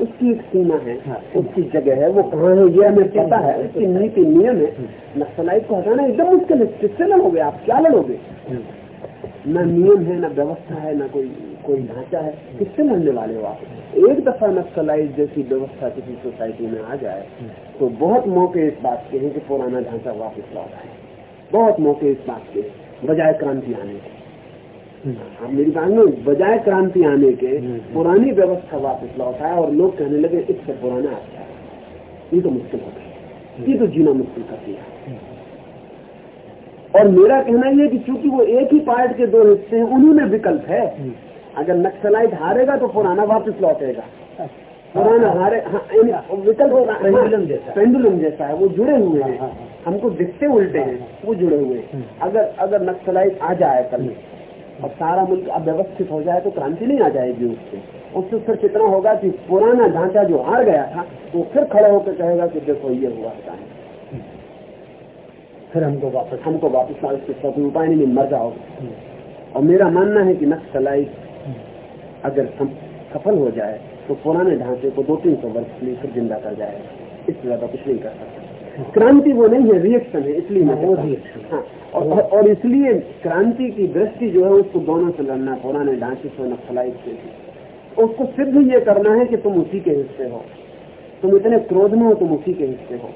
उसकी एक सीमा है हाँ, उसकी जगह है वो कहाँ है ये हमें पता है उसकी नीति नियम है। नक्सलाइट को हटाना एकदम मुश्किल है किससे लड़ोगे आप क्या लड़ोगे न नियम है न व्यवस्था है न कोई कोई ढांचा है किससे लड़ने वाले हो आप? एक दफ़ा नक्सलाइट जैसी व्यवस्था किसी सोसाइटी में आ जाए तो बहुत मौके इस बात के हैं कि पुराना ढांचा वापस लौट आए बहुत मौके इस बात के हैं, बजाय क्रांति आने के। अब मेरी में बजाय क्रांति आने के पुरानी व्यवस्था वापस लौट आया और लोग कहने लगे इससे पुराना अच्छा है। ये तो मुश्किल हो गई ये तो जीना मुश्किल कर दिया। और मेरा कहना यह कि चूँकि वो एक ही पार्ट के दो हिस्से हैं उन्हीं में विकल्प है। अगर नक्सलाइट हारेगा तो पुराना वापस लौटेगा। पुराना हारे हाँ, विकल्प होगा पेंडुलम जैसा। पेंडुलम जैसा है। वो जुड़े हुए हाँ, हैं। हाँ, हाँ। हमको दिखते उल्टे हैं। वो जुड़े हुए हैं। अगर अगर नक्सलाइट आ जाए कल और सारा मुल्क अव्यवस्थित हो जाए तो क्रांति नहीं आ जाएगी उससे। उससे सिर्फ़ इतना होगा कि पुराना ढांचा जो हार गया था, वो फिर खड़ा होकर कहेगा कि देखो, ये हुआ था। फिर हमको वापस हमको वापस लाओ, इसके साथ उपाय नहीं, मर जाओ। और मेरा मानना है कि नक्सलाइट अगर सफल हो जाए तो पुराने ढांचे को दो तीन सौ वर्ष के लिए फिर ज़िंदा कर जाएगा इससे ज़्यादा कुछ नहीं कर सकता। क्रांति वो नहीं है रिएक्शन है इसलिए मैं हूँ। reaction। हाँ, और, और, इसलिए क्रांति की दृष्टि जो है उसको दोनों से लड़ना पुराने ढांचे से नक्सलाइट से। उसको सिद्ध ये करना है कि तुम उसी के हिस्से हो। तुम इतने क्रोध में हो तुम उसी के हिस्से हो।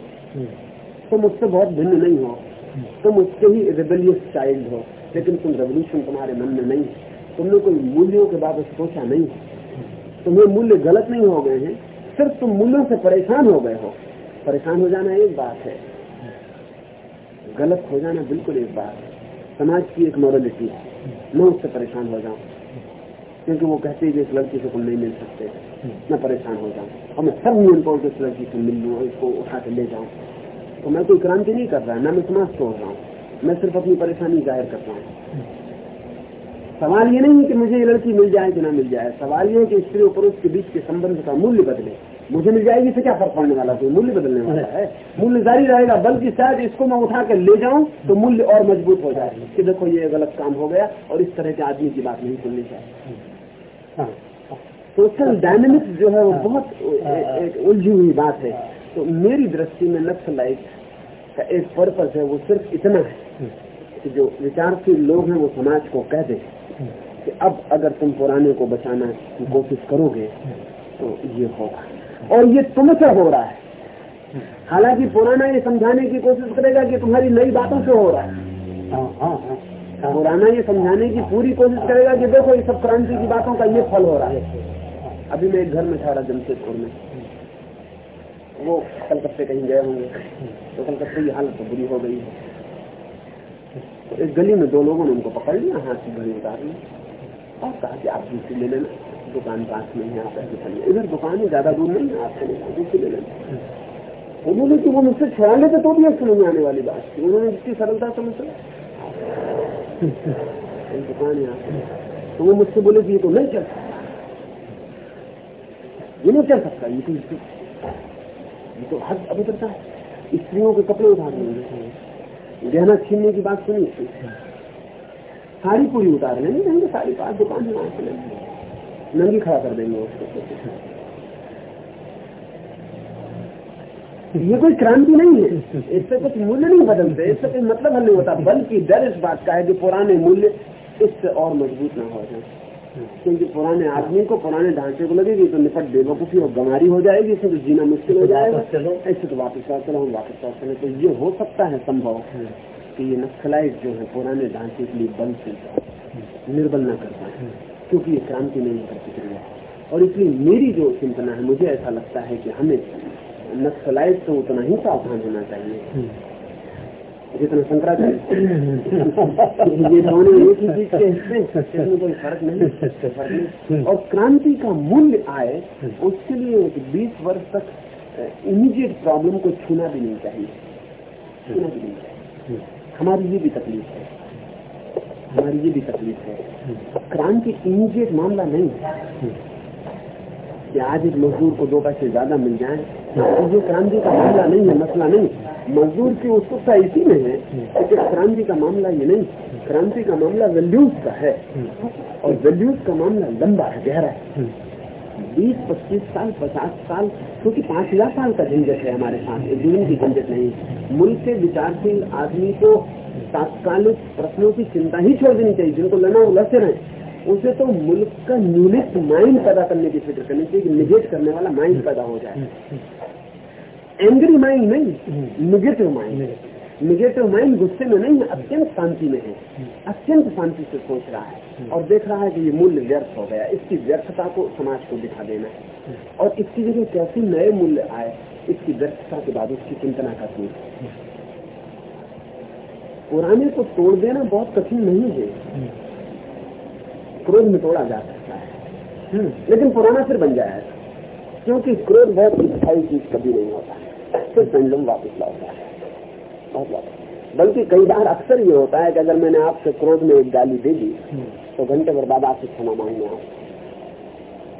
तुम उससे बहुत भिन्न नहीं हो। तुम उसके ही रिबेलियस चाइल्ड हो। लेकिन तुम रेवोल्यूशन तुम्हारे मन में नहीं। तुमने कोई मूल्यों के बारे में सोचा नहीं तुम्हें मूल्य गलत नहीं हो गए हैं। सिर्फ़ तुम मूल्यों से परेशान हो गए हो। परेशान हो जाना एक बात है। गलत हो जाना बिल्कुल एक बात है। समाज की एक मॉरलिटी है। मैं उससे परेशान हो जाऊँ। क्योंकि वो कहते हैं कि इस लड़की से तुम नहीं मिल सकते। मैं परेशान हो जाऊँ। और मैं सब नियम के इस लड़की से मिल लूँ इसको उठा के ले जाऊँ। तो मैं कोई क्रांति नहीं कर रहा, ना मैं समाज तोड़ रहा हूँ। मैं सिर्फ़ अपनी परेशानी ज़ाहिर कर रहा हूँ। सवाल ये नहीं कि मुझे ये लड़की मिल जाए कि ना मिल जाए। सवाल ये है कि स्त्री और पुरुष के बीच के संबंध का मूल्य बदले। मुझे मिल जाएगी इससे क्या फ़र्क पड़ने वाला कोई मूल्य बदलने वाला है? मूल्य जारी रहेगा बल्कि शायद इसको मैं उठा के ले जाऊँ तो मूल्य और मज़बूत हो जाए। कि देखो ये गलत काम हो गया और इस तरह के आदमी की बात नहीं सुननी चाहिए। हाँ। सोशल डायनेमिक्स जो है वो बहुत उलझी हुई बात है। तो मेरी दृष्टि में नक्सलाइट का एक पर्पज है वो सिर्फ़ इतना है कि जो विचारशील लोग हैं वो समाज को कह दे कि अब अगर तुम पुराने को बचाना की कोशिश करोगे तो ये होगा। और ये तुमसे हो रहा है। हालाँकि पुराना ये समझाने की कोशिश करेगा कि तुम्हारी नई बातों से हो रहा है। हाँ हाँ हाँ। पुराना ये समझाने की पूरी कोशिश करेगा कि देखो ये सब क्रांति की बातों का ये फल हो रहा है। अभी मैं एक घर में ठहरा जमशेदपुर में। वो कलकत्ते कहीं गए होंगे। तो कलकत्ते की हालत तो बुरी हो गई है। तो एक गली में दो लोगों ने उनको पकड़ लिया, हाथ की घड़ी उतार ली। और कहा कि आप दूसरी ले लेना। दुकान पास में है आप ऐसे इधर दुकान है, ज़्यादा दूर नहीं है आप चले जाओ दूसरी ले उन्होंने कि वो मुझसे छुड़ा लेते तो भी एक समझ में आने वाली बात थी। उन्होंने जितनी सरलता से मुझसे दुकान पे तो वो मुझसे बोले कि ये तो नहीं चल सकता ये नहीं चल सकता ये तो ये तो हद अभी अभद्रता है। स्त्रियों के कपड़े उतार लेंगे गहना छीनने की बात सुनी साड़ी पूरी उतार लेंगे, नहीं साड़ी पास दुकान में नंगी खड़ा कर देंगे उसको। ये कोई क्रांति नहीं है। इससे कुछ मूल्य नहीं बदलते। इससे कोई मतलब हल नहीं होता। बल्कि डर इस बात का है कि पुराने मूल्य इससे और मज़बूत ना हो जाए। क्योंकि पुराने आदमी को पुराने ढांचे को लगेगी तो निपट बेवकूफ़ी और गंवारी हो जाएगी इससे तो जीना मुश्किल हो जाएगा। चलो। ऐसे तो वापस आओ चलो हम वापस चले। तो ये हो सकता है संभव कि ये नक्सलाइट जो है पुराने ढांचे के लिए बल से निर्बल न कर पाए। क्योंकि ये क्रांति नहीं प्रक्रिया और इसलिए मेरी जो चिंतना है मुझे ऐसा लगता है कि हमें नक्सलाइट से उतना ही सावधान होना चाहिए। जितना शंकराचार्य। ये दोनों एक ही चीज़ के हिस्से हैं, इसमें कोई फ़र्क नहीं। और क्रांति का मूल्य आए उसके लिए बीस वर्ष तक इमीडिएट प्रॉब्लम को छूना भी नहीं चाहिए। छूना भी नहीं चाहिए। हमारी ये भी तकलीफ़ है। हमारी ये भी तकलीफ़ है। क्रांति इमीडिएट मामला नहीं है कि आज एक मजदूर को दो पैसे ज़्यादा मिल जाए। तो ये क्रांति का मामला नहीं है, मसला नहीं मजदूर की उत्सुकता इसी में है कि क्रांति का मामला ये नहीं क्रांति का मामला वैल्यूज़ का है और वैल्यूज़ का मामला लंबा है, गहरा है। बीस, पच्चीस साल, पचास साल, क्योंकि पाँच हज़ार साल का झंझट है हमारे साथ, एक दिन की झंझट नहीं मुल्क के विचारशील आदमी को तात्कालिक प्रश्नों की चिंता ही छोड़ देनी चाहिए। जिनको लड़ना वो लड़ते रहे उसे तो मुल्क का न्यूनिस्ट माइंड पैदा करने की फ़िक्र करनी चाहिए कि निगेट करने वाला माइंड पैदा हो जाए। एंग्री माइंड नहीं निगेटिव माइंड। निगेटिव। माइंड गुस्से में नहीं है अत्यंत शांति में है। अत्यंत शांति से सोच रहा है और देख रहा है कि ये मूल्य व्यर्थ हो गया। इसकी व्यर्थता को समाज को दिखा देना है। और इसकी जगह कैसे नए मूल्य आए इसकी व्यर्थता के बाद उसकी चिंतना करनी है पुराने को तोड़ देना बहुत कठिन नहीं है। क्रोध में तोड़ा जा सकता है। लेकिन पुराना फिर बन जाएगा क्योंकि क्रोध बहुत स्थायी चीज़ कभी नहीं होता। फिर पेंडुलम वापस लौटता है। बहुत बल्कि कई बार अक्सर ये होता है कि अगर मैंने आपसे क्रोध में एक गाली दे दी तो घंटे भर बाद आपसे क्षमा मांगने। आओ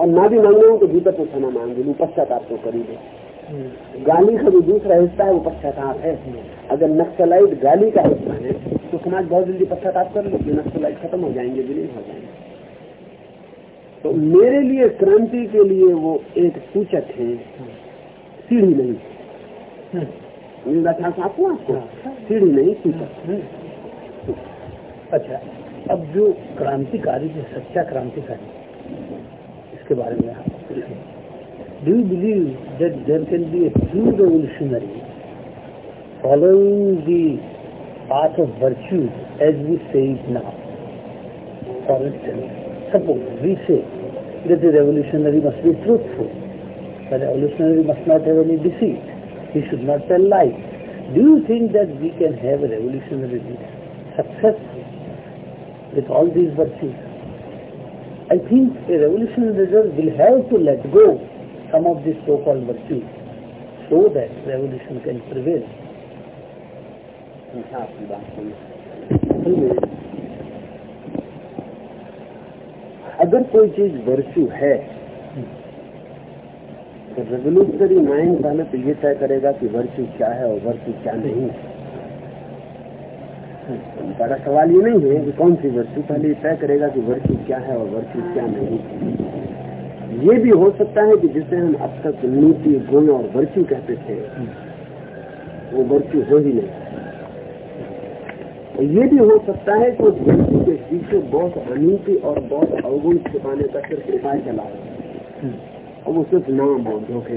और ना भी मांगने हो तो भीतर तो क्षमा मांग लू पश्चाताप तो करीब गाली का जो दूसरा हिस्सा है, वो पश्चाताप है अगर नक्सलाइट गाली का हिस्सा है तो समाज बहुत जल्दी पश्चाताप कर लेगी। नक्सलाइट खत्म हो जाएँगे, विलीन हो जाएँगे। तो मेरे लिए क्रांति के लिए वो एक सूचक है। सीढ़ी नहीं। आपको आपको सीढ़ी नहीं, सूचक। अच्छा अब जो क्रांतिकारी, जो सच्चा क्रांतिकारी, इसके बारे में आप Do you believe that there can be a true revolutionary following the path of virtue as we say it now? For instance, suppose we say that the revolutionary must be truthful, the revolutionary must not have any deceit, he should not tell lies. Do you think that we can have a revolutionary successful with all these virtues? I think a revolutionary leader will have to let go some of these so-called virtues so that revolution can prevail. अगर कोई चीज़ virtue है तो revolutionary mind पहले तो ये तय करेगा कि वर्चू क्या है और वर्चू क्या नहीं है बड़ा सवाल ये नहीं है कि कौन सी वर्चू पहले तय करेगा कि वर्चू क्या है और वर्चू क्या नहीं ये भी हो सकता है कि जिसे हम अब तक नीति गुण और वर्चू कहते थे, वो वर्चू हो ही नहीं। ये भी हो सकता है कि व्यक्ति के पीछे बहुत अनीति और बहुत अवगुण छिपाने का सिर्फ़ उपाय चला। और वो सिर्फ़ नाम हो धोखे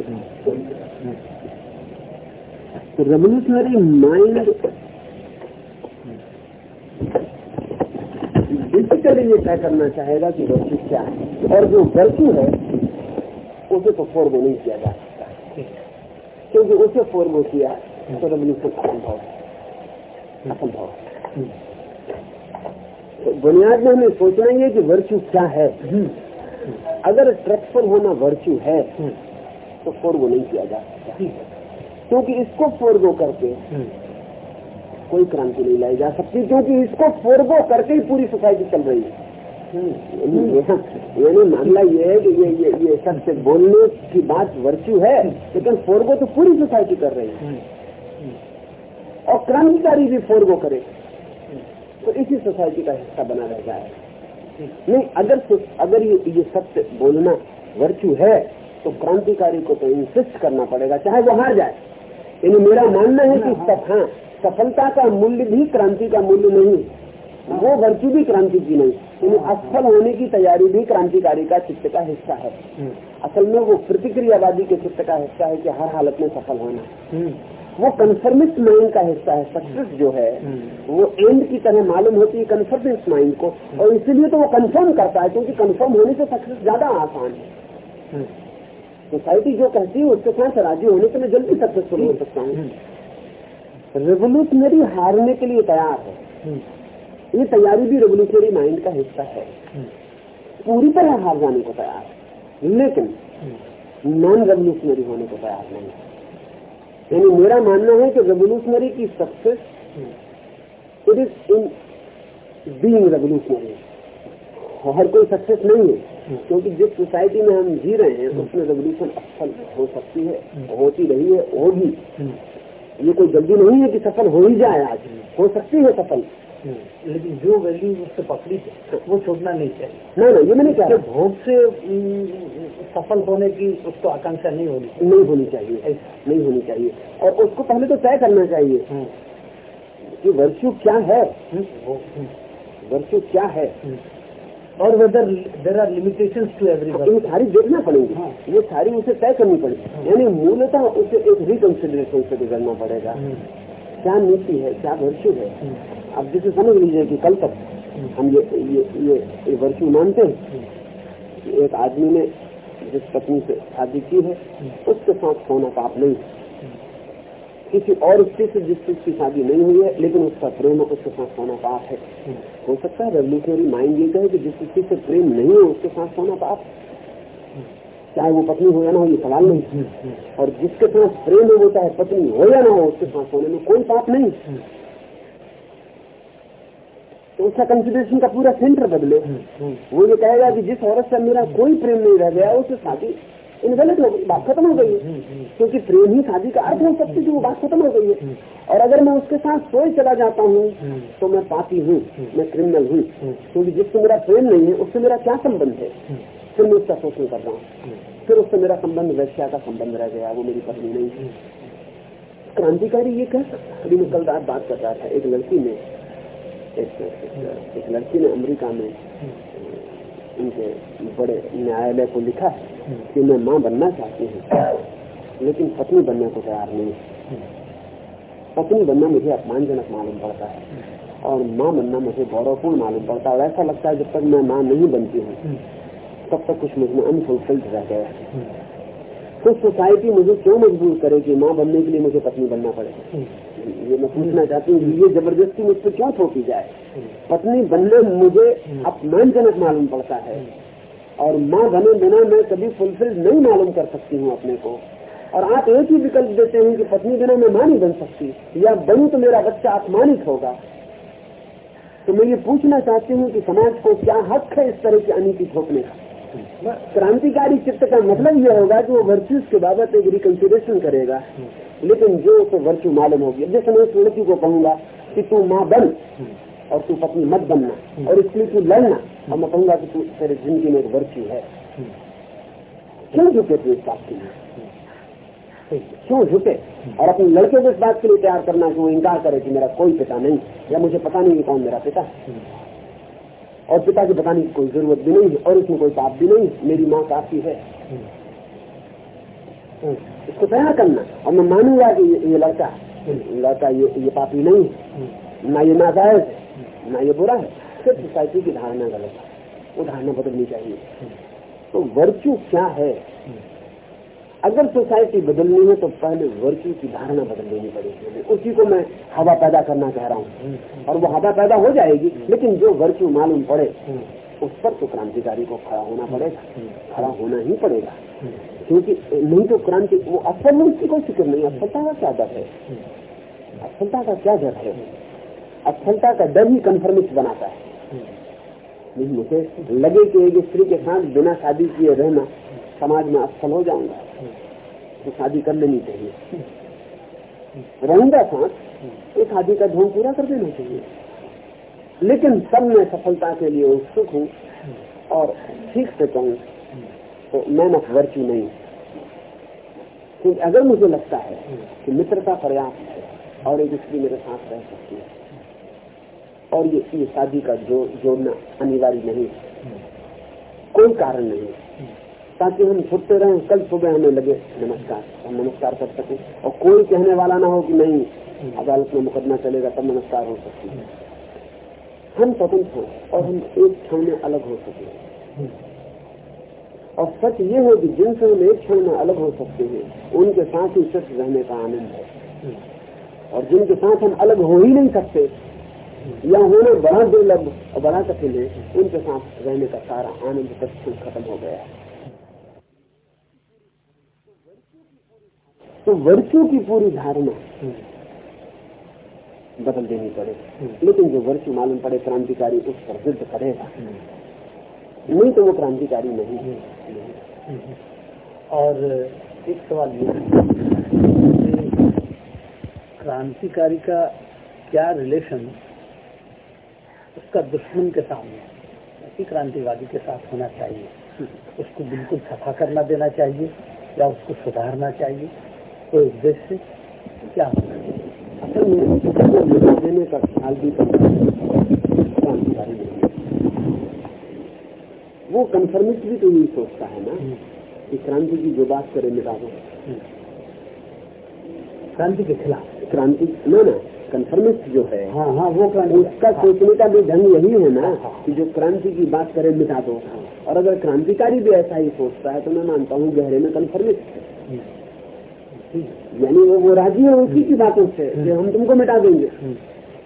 तो रेवोल्यूशनरी माइंड बेसिकली ये तय करना चाहेगा कि वर्चू क्या है। और जो वर्चू है, उसे तो फोरगो नहीं किया जा सकता। क्योंकि उसे फोरगो किया तो रेवोल्यूशन असंभव असंभव तो बुनियाद में हमें सोचना ही है कि वर्चू क्या है। अगर ट्रस्टफुल होना वर्चू है तो फोरगो नहीं किया जा सकता। क्योंकि इसको फोरगो करके कोई क्रांति नहीं लाई जा सकती क्योंकि इसको फोरगो करके ही पूरी सोसाइटी चल रही है। यानी मामला ये है कि ये ये ये सबसे बोलने की बात वर्चू है लेकिन फोरगो तो पूरी सोसाइटी कर रही है। और क्रांतिकारी भी फोरगो करे तो इसी सोसाइटी का हिस्सा बना रह जाए। नहीं अगर अगर ये ये सत्य बोलना वर्च्यू है तो क्रांतिकारी को तो इंसिस्ट करना पड़ेगा चाहे वो हार जाए। यानी मेरा मानना है कि सब हाँ सफलता का मूल्य भी क्रांति का मूल्य नहीं वो वर्चू भी क्रांति की नहीं। यानी असफल होने की तैयारी भी क्रांतिकारी का चित्त का हिस्सा है। असल में वो प्रतिक्रियावादी के चित्त का हिस्सा है कि हर हालत में सफल होना। वो कन्फर्मिस्ट माइंड का हिस्सा है। सक्सेस जो है वो एंड की तरह मालूम होती है कन्फर्मिस्ट माइंड को। और इसीलिए तो वो कंफर्म करता है क्योंकि कंफर्म होने से सक्सेस ज़्यादा आसान है। सोसाइटी जो कहती है उसके साथ राज़ी होने से मैं जल्दी सक्सेसफुल हो सकता हूँ। रेवोल्यूशनरी हारने के लिए तैयार है। ये तैयारी भी रेवोल्यूशनरी माइंड का हिस्सा है। पूरी तरह हार जाने को तैयार है। लेकिन नॉन रेवोल्यूशनरी होने को तैयार नहीं है। यानी मेरा मानना है कि रेवोल्यूशनरी की success it is in being revolutionary हर कोई सक्सेस नहीं है। क्योंकि जिस सोसाइटी में हम जी रहे हैं उसमें रेवोल्यूशन असफल हो सकती है होती रही है होगी। ये कोई जल्दी नहीं है कि सफल हो ही जाए आज। हो सकती है सफल। लेकिन जो वैल्यूज़ उससे पकड़ी थे वो छोड़ना नहीं चाहिए। नहीं नहीं ये मैंने कह। रहा भोग से सफल होने की उसको आकांक्षा नहीं होनी नहीं होनी चाहिए। ऐसा। नहीं होनी चाहिए। और उसको पहले तो तय करना चाहिए हम्म, कि वर्च्यू क्या है। हम्म, हम्म, वर्च्यू क्या है। हम्म। और whether there are limitations to every ये सारी देखना पड़ेगी। हाँ। ये सारी उसे तय करनी पड़ेगी। यानी मूलतः उसे एक रिकंसिडरेशन से गुजरना पड़ेगा। क्या नीति है क्या वर्च्यू है? अब जिसे समझ लीजिए कि कल तक हम ये ये ये, ये वर्च्यू मानते हैं। कि एक आदमी ने जिस पत्नी से शादी की है उसके साथ सोना पाप नहीं। किसी और स्त्री से जिस चीज़ की शादी नहीं हुई है, लेकिन उसका प्रेम उसके साथ सोना पाप है। हो सकता है रेवल्यूशनरी माइंड ये कहे कि जिस स्त्री से प्रेम नहीं है, उसके साथ सोना पाप चाहे वो पत्नी हो या ना हो, ये सवाल नहीं और जिसके साथ प्रेम हो चाहे पत्नी हो या ना हो, उसके साथ सोने में कोई पाप नहीं तो उसका कंसिडरेशन का पूरा सेंटर बदले। वो ये कहेगा कि जिस औरत से मेरा कोई प्रेम नहीं रह गया, उससे शादी इनवेलिड हो गई बात खत्म हो गई है। क्योंकि प्रेम ही शादी का अर्थ हो सकती है वो बात खत्म हो गई है। और अगर मैं उसके साथ सोए चला जाता हूँ तो मैं पापी हूँ मैं क्रिमिनल हूँ। क्योंकि जिससे मेरा प्रेम नहीं है उससे मेरा क्या संबंध है? फिर मैं उसका शोषण कर रहा हूँ। फिर उससे मेरा संबंध वैश्या का संबंध रह गया वो मेरी पत्नी नहीं है। क्रांतिकारी ये कह सकता अभी मैं कल रात बात कर रहा था एक लड़की ने एक, एक लड़की ने अमेरिका में उनके बड़े न्यायालय को लिखा है। कि मैं माँ बनना चाहती हूँ। लेकिन पत्नी बनने को तैयार नहीं पत्नी बनना मुझे अपमानजनक मालूम पड़ता है और माँ बनना मुझे गौरवपूर्ण मालूम पड़ता है। ऐसा लगता है जब तक मैं माँ नहीं बनती हूँ, तब तक कुछ मुझ अनफुलफिल्ड रह गया तो सोसाइटी मुझे क्यों मजबूर करे कि माँ बनने के लिए मुझे पत्नी बनना पड़ेगा ये मैं पूछना चाहती हूँ ये ज़बरदस्ती मुझ पर क्यों थोपी जाए? पत्नी बनना मुझे अपमानजनक मालूम पड़ता है। और माँ बने बिना मैं कभी फुलफिल नहीं मालूम कर सकती हूँ अपने को। और आप एक ही विकल्प देते हैं कि पत्नी बिना मैं माँ नहीं बन सकती, या बनू तो मेरा बच्चा अपमानित होगा। तो मैं ये पूछना चाहती हूँ कि समाज को क्या हक है इस तरह की अनिति थोपने का? क्रांतिकारी चित्त का मतलब यह होगा कि वो वर्च्यूज के बाबत एक रिकन्सिडरेशन करेगा। लेकिन जो उसे वर्च्यू मालूम होगी। जैसे मैं उस लड़की को कहूँगा कि तू माँ बन। और तू पत्नी मत बनना। और इसलिए तू लड़ना। और मैं कहूँगा कि तू तेरे ज़िंदगी में एक वर्च्यू है। क्यों झुके तू इस बात के लिए? क्यों झुके? और अपने लड़के को इस बात के लिए तैयार करना कि वो इनकार करे कि मेरा कोई पिता नहीं, या मुझे पता नहीं कौन मेरा पिता है। और पिता की बताने की कोई ज़रूरत भी नहीं, और इसमें कोई पाप भी नहीं, मेरी माँ काफ़ी है। इसको तैयार करना। और मैं मानूँगा कि ये लड़का लड़का ये ये पापी नहीं ना ये नाजायज है। ना ये बुरा है। सिर्फ़ सोसाइटी की धारणा गलत है। वो धारणा बदलनी चाहिए। तो वर्च्यू क्या है? अगर सोसाइटी बदलनी है तो पहले वर्च्यू की धारणा बदल लेनी पड़ेगी। उसी को मैं हवा पैदा करना चाह रहा हूँ। और वो हवा पैदा हो जाएगी, लेकिन जो वर्च्यू मालूम पड़े, उस पर तो क्रांतिकारी को खड़ा होना पड़ेगा। खड़ा होना ही पड़ेगा। क्योंकि नहीं तो क्रांति, वो असफल उसकी कोई फ़िक्र नहीं असफलता का क्या डर है? असफलता का क्या डर है? असफलता का डर ही कन्फर्मिस्ट बनाता है। मुझे लगे कि एक स्त्री के साथ बिना शादी किए रहना समाज में असफल हो जाऊँगा। तो शादी कर लेनी चाहिए। रहूँगा साथ तो शादी का ढोंग पूरा कर देना चाहिए। लेकिन सब मैं सफलता के लिए उत्सुक हूँ और ठीक से कहूँ तो मैन ऑफ़ वर्च्यू नहीं क्योंकि अगर मुझे लगता है कि मित्रता पर्याप्त है और एक स्त्री मेरे साथ रह सकती है और ये, शादी का जो जोड़ना अनिवार्य नहीं कोई कारण नहीं ताकि हम छुटते रहें कल सुबह हमें लगे नमस्कार हम नमस्कार कर सके। और कोई कहने वाला ना हो कि नहीं अदालत में मुकदमा चलेगा तब नमस्कार हो सकती है। हम स्वतंत्र हैं और हम एक क्षण में अलग हो सके और सच ये है कि जिनसे हम एक क्षण में अलग हो सकते हैं उनके साथ ही सिर्फ़ रहने का आनंद है। और जिनके साथ हम अलग हो ही नहीं सकते या होना बड़ा दुर्लभ और बड़ा कठिन है उनके साथ रहने का सारा आनंद तत्म खत्म हो गया। तो वर्च्यू की पूरी धारणा बदल देनी पड़े लेकिन जो वर्च्यू मालूम पड़े, क्रांतिकारी उस पर जिद करेगा। नहीं तो वो क्रांतिकारी नहीं है। और एक सवाल ये क्रांतिकारी का क्या रिलेशन उसका दुश्मन के सामने ऐसी क्रांतिवादी के साथ होना चाहिए। उसको बिल्कुल सफ़ा करना देना चाहिए या उसको सुधारना चाहिए। तो उद्देश्य क्या होना चाहिए देने का ख्याल भी क्रांतिकारी वो कन्फर्मिस्ट भी तो यही सोचता है ना कि क्रांति की जो बात करे मिटा दो क्रांति के खिलाफ। क्रांति न ना। कन्फर्मिस्ट जो है हाँ हाँ वो उसका सोचने का भी ढंग यही है ना हाँ। कि जो क्रांति की बात करे मिटा दो। और अगर क्रांतिकारी भी ऐसा ही सोचता है तो मैं मानता हूँ गहरे में कन्फर्मिस्ट है। यानी वो वो राज़ी है उसी की बातों से कि हम तुमको मिटा देंगे।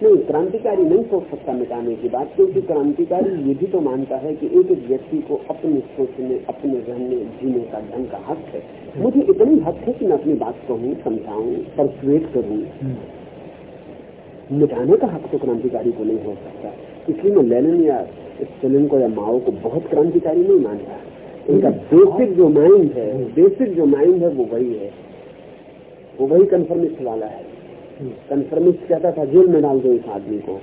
नहीं क्रांतिकारी नहीं सोच सकता मिटाने की बात क्योंकि क्रांतिकारी ये भी तो मानता है कि एक एक व्यक्ति को अपने सोचने अपने रहने जीने का ढंग का हक है। मुझे इतनी हक है कि मैं अपनी बात कहूँ समझाऊं परसुएट करूँ। मिटाने का हक तो क्रांतिकारी को नहीं हो सकता। इसलिए मैं लेनिन या स्टेलिन को या माओ को बहुत क्रांतिकारी नहीं मानता। उनका बेसिक जो माइंड है बेसिक जो माइंड है वो वही है। वो वही कन्फर्मिस्ट वाला है। कन्फर्मिस्ट कहता था जेल में डाल दो इस आदमी को।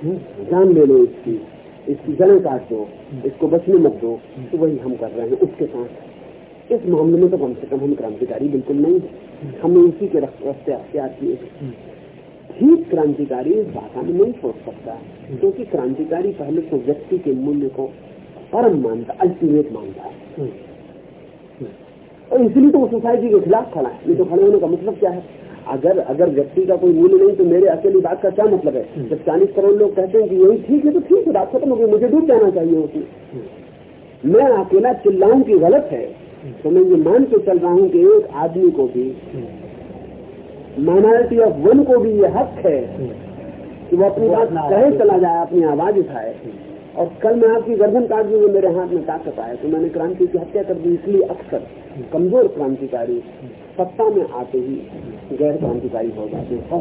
जान ले लो इसकी। इसकी जड़ें काट दो। इसको बचने मत दो। तो वही हम कर रहे हैं उसके साथ। इस मामले में तो कम से कम हम क्रांतिकारी बिल्कुल नहीं है। हमने उसी के रास्ते अख्तियार किए ठीक क्रांतिकारी इस भाषा में नहीं सोच सकता। क्योंकि क्रांतिकारी पहले तो व्यक्ति के मूल्य को परम मानता अल्टीमेट मानता है। और इसलिए तो वो सोसाइटी के खिलाफ खड़ा है। नहीं तो खड़े होने का मतलब क्या है? अगर अगर व्यक्ति का कोई मूल्य नहीं तो मेरे अकेली बात का क्या मतलब है? जब चालीस करोड़ लोग कहते हैं कि यही ठीक है तो ठीक है बात खत्म हो गई मुझे डूब जाना चाहिए उसमें। मैं अकेला चिल्लाऊं की गलत है तो मैं ये मान के चल रहा हूँ कि एक आदमी को भी माइनॉरिटी ऑफ़ वन को भी ये हक है कि वो अपनी बात कहे चला जाए अपनी आवाज़ उठाए। और कल मैं आपकी गर्दन काट दूँगी मेरे हाथ में ताकत आए तो मैंने क्रांति की हत्या कर दी इसलिए अक्सर कमज़ोर क्रांतिकारी सत्ता में आते ही गैर क्रांतिकारी हो जाते हैं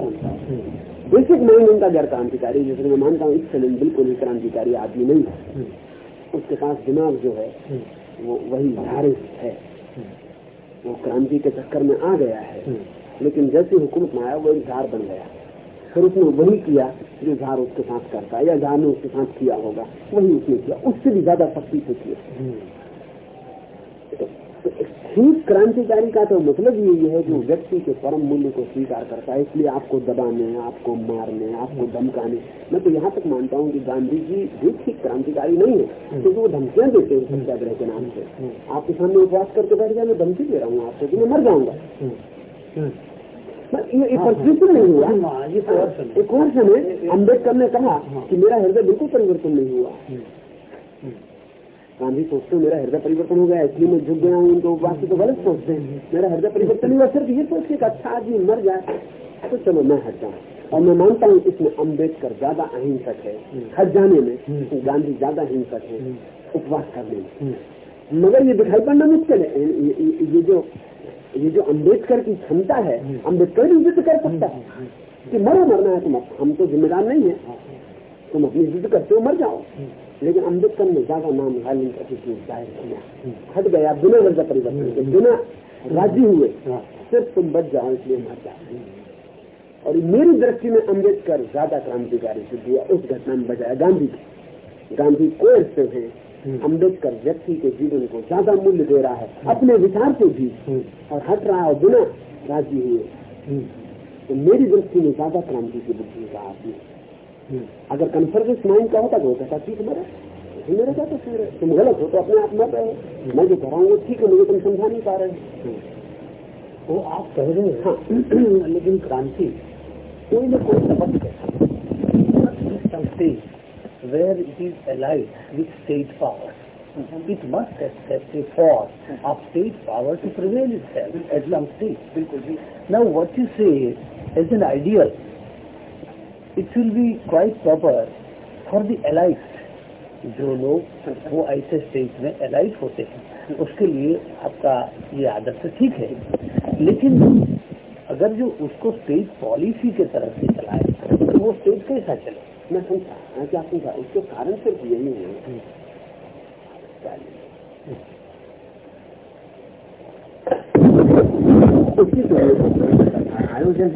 बेसिक माइंड उनका गैर क्रांतिकारी जिसमें मैं मानता हूँ इस सलीम बिल्कुल ही क्रांतिकारी आदमी नहीं है। उसके पास दिमाग जो है वो वही झारिस है। वो क्रांति के चक्कर में आ गया है। लेकिन जैसे हुकूमत में आया, वो एक झार बन गया। फिर उसने वही किया जो झार उसके साथ करता है, या झार ने उसके साथ किया होगा, वही उसने किया। उससे भी ज़्यादा सख्ती से किया। ठीक क्रांतिकारी का तो मतलब यही है जो व्यक्ति के परम मूल्य को स्वीकार करता है, इसलिए आपको दबाने, आपको मारने, आपको धमकाने। मैं तो यहाँ तक मानता हूँ कि गांधी जी भी ठीक क्रांतिकारी नहीं है, क्योंकि तो वो धमकियाँ देते हैं सत्याग्रह के नाम से। आपके सामने उपवास करके बैठ जाए, मैं धमकी दे रहा हूँ आपसे कि मैं मर जाऊँगा। ये परिवर्तन नहीं हुआ एक वर्ष में अंबेडकर ने कहा कि मेरा हृदय बिल्कुल परिवर्तन नहीं हुआ। गांधी सोचते मेरा हृदय परिवर्तन हो गया इसलिए मैं झुक गया हूँ उनके उपवास से तो गलत सोचते हैं। मेरा हृदय परिवर्तन हुआ सिर्फ़ ये सोच के अच्छा आदमी मर जाए तो चलो मैं हट जाऊँ। और मैं मानता हूँ इसमें अंबेडकर ज़्यादा अहिंसक है। हट जाने में गांधी ज़्यादा हिंसक है। उपवास करने में। मगर ये दिखाई पड़ना मुश्किल है। ये जो ये जो अंबेडकर की क्षमता है अंबेडकर भी जिद कर सकता है। कि मरो मरना है तुम हम तो जिम्मेदार नहीं है। तुम अपनी जिद करते हो मर जाओ। लेकिन अंबेडकर ने ज़्यादा नाम वायलेंट एटीट्यूड ज़ाहिर किया हट गया बिना वर्ग परिवर्तन के बिना राज़ी हुए। सिर्फ़ तुम बच जाओ इसलिए मर जाओ। और मेरी दृष्टि में अंबेडकर ज़्यादा क्रांतिकारी सिद्ध हुआ उस घटना में बजाय गांधी। की गांधी कोई से है। अंबेडकर व्यक्ति के जीवन को ज़्यादा मूल्य दे रहा है अपने विचार से भी और हट रहा है बिना राज़ी हुए। तो मेरी दृष्टि में ज़्यादा क्रांति की बुद्धि का आदमी अगर कन्फर्मेंस माइंड का होता तो वो कहता ठीक मेरा। मेरे क्या तो फिर तुम गलत हो तो अपने आप मत रहे हो। मैं जो कह रहा हूँ वो ठीक है मुझे तुम समझा नहीं पा रहे वो आप कह रहे हैं। हाँ। <clears throat> लेकिन क्रांति कोई ना कोई सबक है। Where it is allied with state power. It must accept a force of state power to prevail itself at some stage. Now what you say as an ideal, it will be quite proper for the allies. जो लोग वो ऐसे state में elite होते हैं उसके लिए आपका ये आदत तो ठीक है लेकिन अगर जो उसको स्टेट पॉलिसी के तरफ़ से चलाए तो वो स्टेट कैसा चले मैं समझा मैं क्या समझा उसके कारण सिर्फ़ यही है। आयोजन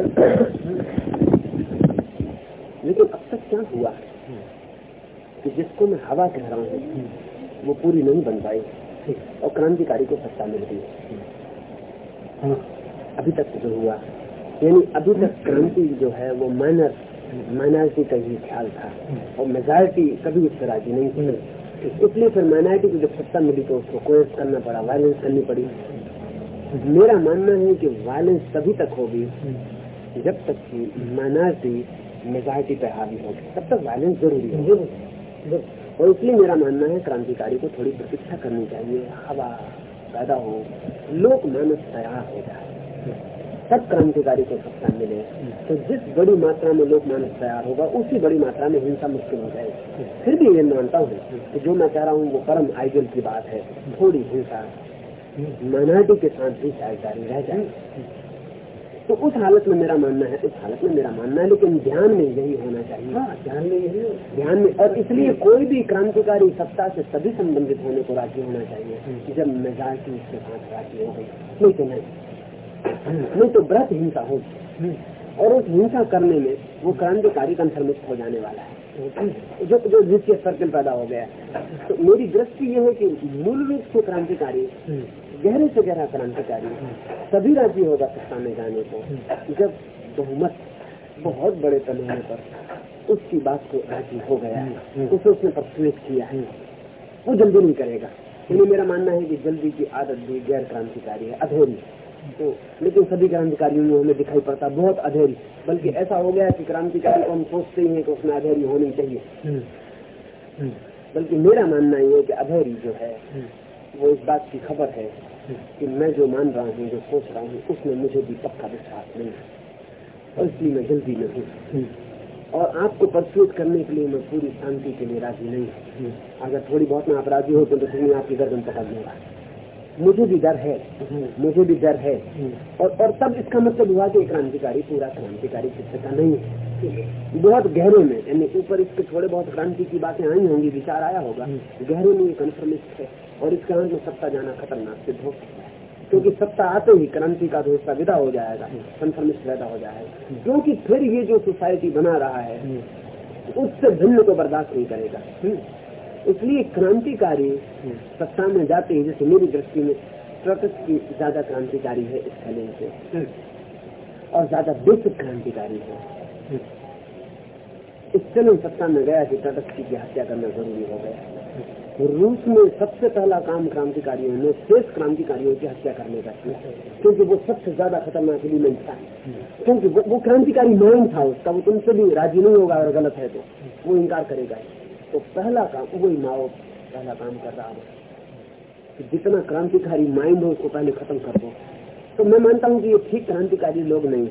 लेकिन अब तक क्या हुआ कि जिसको मैं हवा कह रहा हूँ वो पूरी नहीं बन पाई और क्रांतिकारी को सत्ता मिल गई। हाँ, अभी तक जो हुआ यानी अभी तक क्रांति जो है वो माइनर माइनॉरिटी का ही ख्याल था। और मेजॉरिटी कभी उससे राज़ी नहीं थी। इसलिए फिर माइनॉरिटी को जब सत्ता मिली तो उसको कोर्स करना पड़ा वायलेंस करनी पड़ी। मेरा मानना है कि वायलेंस तभी तक होगी जब तक कि माइनॉरिटी मेजॉरिटी पे हावी होगी तब तक वायलेंस ज़रूरी है। और इसलिए मेरा मानना है क्रांतिकारी को थोड़ी प्रतीक्षा करनी चाहिए। हवा पैदा हो लोक मानस तैयार हो जाए। तब क्रांतिकारी को सत्ता मिले। तो जिस बड़ी मात्रा में लोक मानस तैयार होगा उसी बड़ी मात्रा में हिंसा मुश्किल हो जाएगी। फिर भी ये मानता हूँ कि जो मैं कह रहा हूँ वो परम आइडियल की बात है। थोड़ी हिंसा माइनॉरिटी के साथ भी शायद जारी रह जाए। तो उस हालत में मेरा मानना है उस हालत में मेरा मानना है लेकिन ध्यान में यही होना चाहिए। हाँ, ध्यान में यही ध्यान में और इसलिए कोई भी क्रांतिकारी सत्ता से सभी संबंधित होने को राज़ी होना चाहिए। जब मेजाज उसके साथ राज़ी हो गई। तो नहीं नहीं तो व्रत हिंसा होगी हम्म। और उस हिंसा करने में वो क्रांतिकारी कंफर्मिस्ट हो जाने वाला है। जो जो जिसके सर्कल पैदा हो गया। तो मेरी दृष्टि ये है कि मूल रूप से क्रांतिकारी हम्म। गहरे से गहरा क्रांतिकारी सभी राज़ी होगा सत्ता में जाने को जब बहुमत बहुत बड़े पैमाने पर उसकी बात को राज़ी हो गया है उसे उसने परसुएट किया है वो जल्दी नहीं करेगा। इन्हें मेरा मानना है कि जल्दी की आदत भी गैर क्रांतिकारी है अधेरी। तो लेकिन सभी क्रांतिकारियों में हमें दिखाई पड़ता बहुत अधेरी बल्कि ऐसा हो गया कि क्रांतिकारी को हम सोचते ही है कि उसमें अधेरी होनी चाहिए। बल्कि मेरा मानना ये है कि अधेरी जो है वो इस बात की खबर है कि मैं जो मान रहा हूँ जो सोच रहा हूँ उसमें मुझे भी पक्का विश्वास नहीं है। और इसलिए मैं जल्दी में हूँ। और आपको परसुएट करने के लिए मैं पूरी शांति के लिए राज़ी नहीं हूँ। अगर थोड़ी बहुत मैं आप राज़ी हो तो मैं आपकी गर्दन पकड़ लूँगा मुझे भी डर है। मुझे भी डर है। और और तब इसका मतलब हुआ कि क्रांतिकारी पूरा क्रांतिकारी शिक्षक नहीं है। बहुत गहरे में यानी ऊपर इसके थोड़े बहुत क्रांति की बातें आई होंगी विचार आया होगा। गहरे में ये कन्फर्मिस्ट है। और इसके अंत में सत्ता जाना खतरनाक सिद्ध हो क्योंकि सत्ता आते ही क्रांति का तो हिस्सा विदा हो जाएगा। कन्फर्मिस्ट पैदा हो जाएगा। क्योंकि फिर ये जो सोसाइटी बना रहा है उससे भिन्न को बर्दाश्त नहीं करेगा। इसलिए क्रांतिकारी सत्ता में जाते ही जैसे मेरी दृष्टि में प्रकृति की ज़्यादा क्रांतिकारी है इस फैलेंस से। और ज़्यादा बेसिक क्रांतिकारी है। इस चलन सत्ता में गया कि तटस्थी की हत्या करना ज़रूरी हो गया। रूस में सबसे पहला काम क्रांतिकारियों ने शेष क्रांतिकारियों की हत्या करने का किया। क्योंकि वो सबसे ज़्यादा खतरनाक एलिमेंट था। क्योंकि वो, वो क्रांतिकारी माइंड था उसका वो तुमसे भी राज़ी नहीं होगा अगर गलत है तो। वो इनकार करेगा। तो पहला काम, वही माओ पहला काम कर रहा है। कि जितना क्रांतिकारी माइंड हो उसको पहले खत्म कर दो। तो मैं मानता हूँ कि ये ठीक क्रांतिकारी लोग नहीं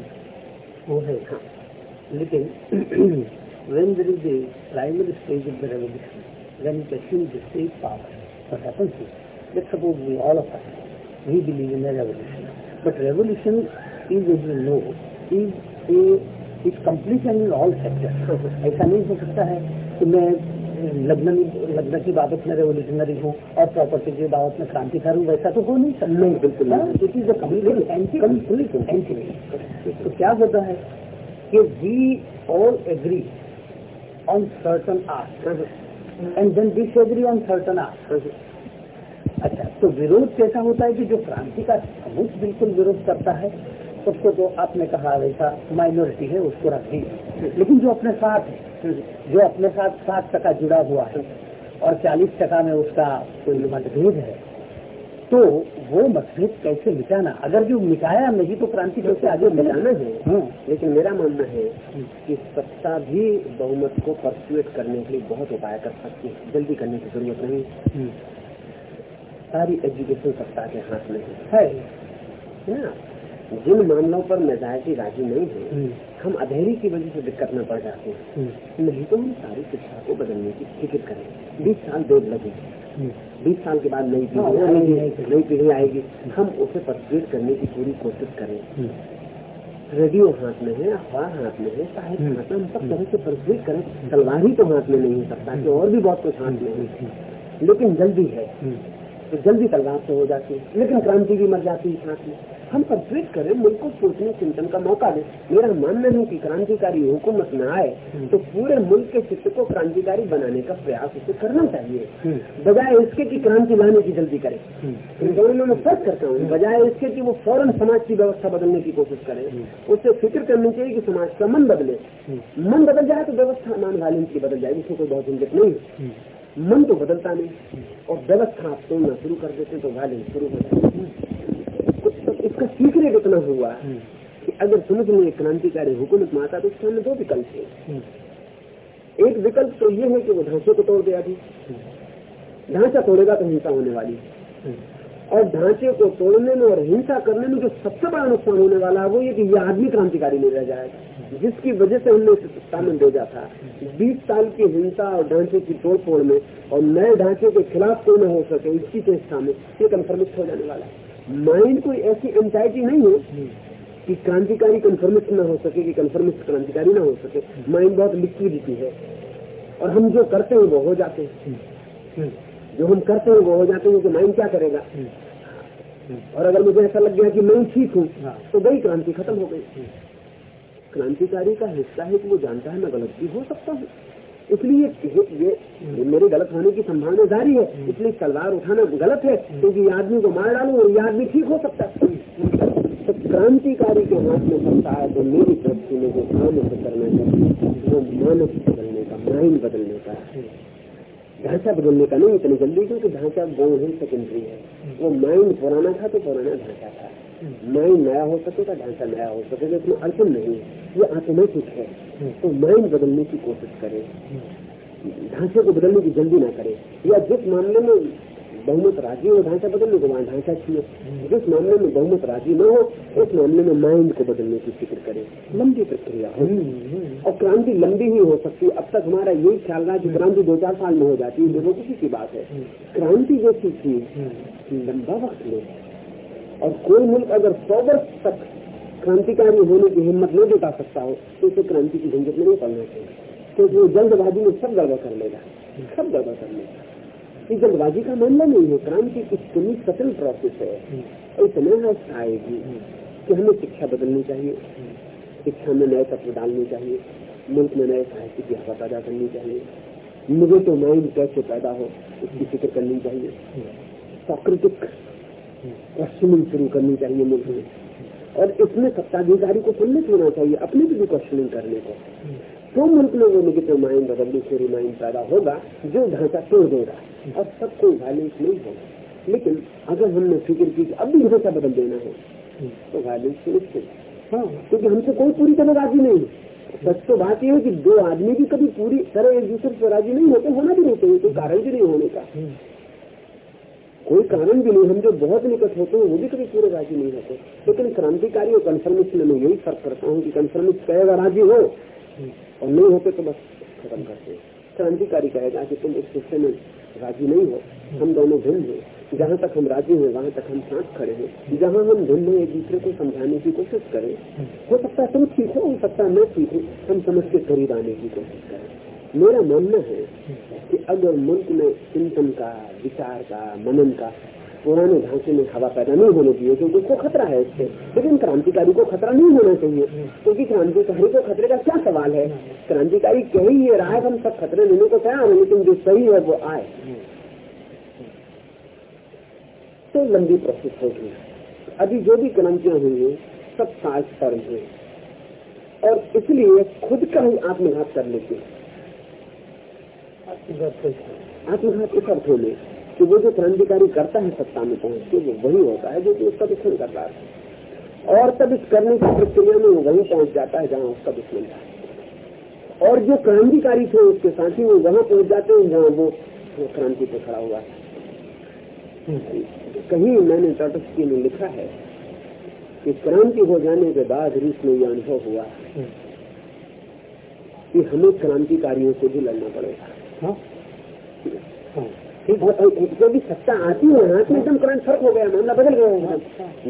वो है हाँ। लेकिन is in revolution is is no all sector ऐसा नहीं हो सकता है की मैं लग्न लग्न की बाबत में रेवोल्यूशनरी हूँ और प्रॉपर्टी की बाबत में क्रांतिकारी हूँ वैसा तो हो नहीं सकता। नहीं बिल्कुल तो क्या होता है कि we all agree on certain art and then disagree on certain art अच्छा तो विरोध कैसा होता है कि जो क्रांति का समूह बिल्कुल विरोध करता है उसको तो आपने कहा वैसा माइनॉरिटी है उसको रखी लेकिन जो अपने साथ है जो अपने साथ सात टका जुड़ा हुआ है और चालीस टका में उसका कोई मतभेद है तो वो मतभेद कैसे मिटाना? अगर जो मिटाया नहीं तो क्रांति कैसे आगे मिटाना है। हाँ। लेकिन मेरा मानना है कि सत्ता भी बहुमत को परसुएट करने के लिए बहुत उपाय कर सकती है। जल्दी करने की ज़रूरत नहीं। हम्म। सारी एजुकेशन सत्ता के हाथ में है। जिन मामलों पर मेजायती राज़ी नहीं है। हम्म। हम अधेरी की वजह से दिक्कत में पड़ जाते हैं। हम्म। नहीं तो हम सारी शिक्षा को बदलने की फ़िक्र करें बीस साल देर लगेगी। हम्म। बीस साल के बाद नई पीढ़ी हाँ, आएगी नई पीढ़ी आएगी। हम उसे परसुएट करने की पूरी कोशिश करें। रेडियो हाथ में है अखबार हाथ में है साहित्य हाथ में हम सब तरह से परसुएट करें। तलवार ही तो हाथ में नहीं हो सकता कि और भी बहुत कुछ हाथ में है। लेकिन जल्दी है। तो जल्दी तलवार से हो जाती है। लेकिन क्रांति भी मर जाती है साथ में। हम परसुएट करें मुल्क को सोचने चिंतन का मौका दे। मेरा मानना है कि क्रांतिकारी हुकूमत न आए तो पूरे मुल्क के चित्त को क्रांतिकारी बनाने का प्रयास उसे करना चाहिए। बजाय इसके कि क्रांति लाने की जल्दी करे। इन दोनों में फ़र्क करता हूँ। बजाय इसके कि वो फ़ौरन समाज की व्यवस्था बदलने की कोशिश करे। उससे फ़िक्र करनी चाहिए कि समाज का मन बदले। मन बदल जाए तो व्यवस्था नॉन वायलेंस की बदल जाएगी उसमें कोई बहुत झंझट नहीं मन तो बदलता नहीं। और व्यवस्था आप तोड़ना शुरू कर देते तो वायलेंस शुरू हो जाती इसका सीक्रेट इतना हुआ कि अगर समझ में क्रांतिकारी हुकूमत में आता तो उसके सामने दो विकल्प है। एक विकल्प तो ये है कि वो ढांचे को तोड़ दिया अभी ढांचा तोड़ेगा तो हिंसा होने वाली है। और ढांचे को तोड़ने में और हिंसा करने में जो सबसे बड़ा नुकसान होने वाला है वो ये कि यह आदमी क्रांतिकारी नहीं रह जाएगा जिसकी वजह से हमने इसे सत्ता भेजा था। बीस साल की हिंसा और ढांचे की तोड़ फोड़ में और नए ढांचे के खिलाफ कोई न हो सके इसकी चेष्टा में ये कन्फर्मिस्ट हो जाने वाला है। माइंड कोई ऐसी एंजाइटी नहीं है कि क्रांतिकारी कन्फर्मिस्ट न हो सके कि कन्फर्मिस्ट क्रांतिकारी ना हो सके। माइंड बहुत लिक्विडिटी है। और हम जो करते हैं वो हो जाते हैं। जो। हम करते हैं वो हो जाते हैं कि माइंड क्या करेगा? और अगर मुझे ऐसा लग गया कि मैं ठीक हूँ तो वही क्रांति खत्म हो गई। क्रांतिकारी का हिस्सा है कि वो जानता है मैं गलत भी हो सकता हूँ। इसलिए ये, मेरे गलत होने की संभावना जारी है। इसलिए तलवार उठाना गलत है क्योंकि ये आदमी को मार डालू और ये आदमी ठीक हो सकता है। तो क्रांतिकारी के हाथ में सकता है तो मेरी दृष्टि में जो काम उसे करना चाहिए। वो मानस बदलने का माइंड बदलने का ढांचा बदलने का नहीं इतनी जल्दी क्योंकि ढांचा गौण है सेकेंडरी है। वो माइंड पुराना था तो पुराना ढांचा था। माइंड नया हो सकेगा ढांचा नया हो सकेगा इसमें अड़चन नहीं है। ये ऑटोमेटिक है। तो माइंड बदलने की कोशिश करे। ढांचे को बदलने की जल्दी ना करे। या जिस मामले में बहुमत राज़ी हो ढांचा बदलने को वहाँ ढांचा चाहिए जिस मामले में बहुमत राज़ी न हो उस मामले में माइंड को बदलने की फ़िक्र करे। लंबी प्रक्रिया हो। और क्रांति लंबी ही हो सकती है। अब तक हमारा यही ख्याल रहा कि क्रांति दो चार साल में हो जाती है। बेवकूफ़ी की बात है। क्रांति जैसी चीज़ लंबा वक्त ले। और कोई मुल्क अगर सौ वर्ष तक क्रांतिकारी होने की हिम्मत नहीं जुटा सकता हो तो उसे क्रांति की झंझट में नहीं पड़ना चाहिए। क्योंकि वो जल्दबाजी में सब गड़बड़ कर लेगा, सब गड़बड़ कर लेगा। ये जल्दबाजी का मामला नहीं है, क्रांति इतनी सटल प्रोसेस है इतना आएगी कि हमें शिक्षा बदलनी चाहिए, शिक्षा में नए तत्व डालने चाहिए, मुल्क में नए साहित्य की हवा पैदा करनी चाहिए। मुझे तो माइंड कैसे पैदा हो इसकी फ़िक्र करनी चाहिए। प्राकृतिक क्वेश्चनिंग शुरू करनी चाहिए मुल्क में और इसमें सत्ताधिकारी को सम्मित होना चाहिए अपने भी क्वेश्चनिंग करने को। तो मुल्क में वो निगेटिव माइंड रेवल्यूशनरी माइंड पैदा होगा जो ढांचा तोड़ देगा। और सब कोई वायलेंस नहीं होगा। लेकिन अगर हमने फ़िक्र की अब भी ढांचा बदल देना है तो वायलेंस सुनिश्चित हाँ। क्योंकि हमसे कोई पूरी तरह राज़ी नहीं। है सच तो बात यह है कि दो आदमी भी कभी पूरी तरह एक दूसरे से राज़ी नहीं होते होना भी नहीं चाहिए कोई कारण भी नहीं होने का। कोई कारण भी नहीं, हम जो बहुत निकट होते हैं, वो भी कभी पूरे राज़ी नहीं होते लेकिन क्रांतिकारी और कन्फर्मिस्ट में मैं यही फ़र्क करता हूँ कि कन्फर्मिस्ट कहेगा राज़ी हो, और नहीं होते तो बस खत्म करते क्रांतिकारी कहेगा कि तुम इस हिस्से में राज़ी नहीं हो, हम दोनों भिन्न हैं। जहाँ तक हम राज़ी हैं, वहाँ तक हम साथ खड़े हैं। जहाँ हम भिन्न हैं, एक दूसरे को समझाने की कोशिश करें। हो सकता है तुम ठीक हो हो सकता है मैं ठीक हूँ। हम समझ के करीब आने की कोशिश करें। मेरा मानना है कि अगर मुल्क में चिंतन का, विचार का, मनन का पुराने ढांचे में हवा पैदा नहीं होने दिए क्योंकि उसको खतरा है इससे। लेकिन क्रांतिकारी को खतरा नहीं होना चाहिए, क्योंकि क्रांतिकारी को खतरे का क्या सवाल है? क्रांतिकारी कह ही ये रहा है, हम सब खतरे लेने को तैयार है, लेकिन जो सही है वो आए। तो लंबी प्रोसेस होगी। अभी जो भी क्रांतियाँ हुई है सब साज पर हैं। और इसलिए खुद का ही आत्मघात कर लेते हैं। आत्मघात इस अर्थों में कि वो जो क्रांतिकारी करता है सत्ता में पहुँच के वो वही होता है जो कि उसका दुश्मन कर रहा है। और तब इस करने की प्रक्रिया में वो वही पहुँच जाता है जहाँ उसका दुश्मन था। और जो क्रांतिकारी थे उसके साथी वो वहाँ पहुँच जाते हैं जहाँ वो, क्रांति पे खड़ा हुआ है। कहीं मैंने टाटस्की में लिखा है कि क्रांति हो जाने के बाद रूस में यह अनुभव हुआ कि हमें क्रांतिकारियों से भी लड़ना पड़ेगा। हाँ? जो भी सत्ता आती है हाथ में एकदम करंट फ़र्क हो गया मामला बदल गया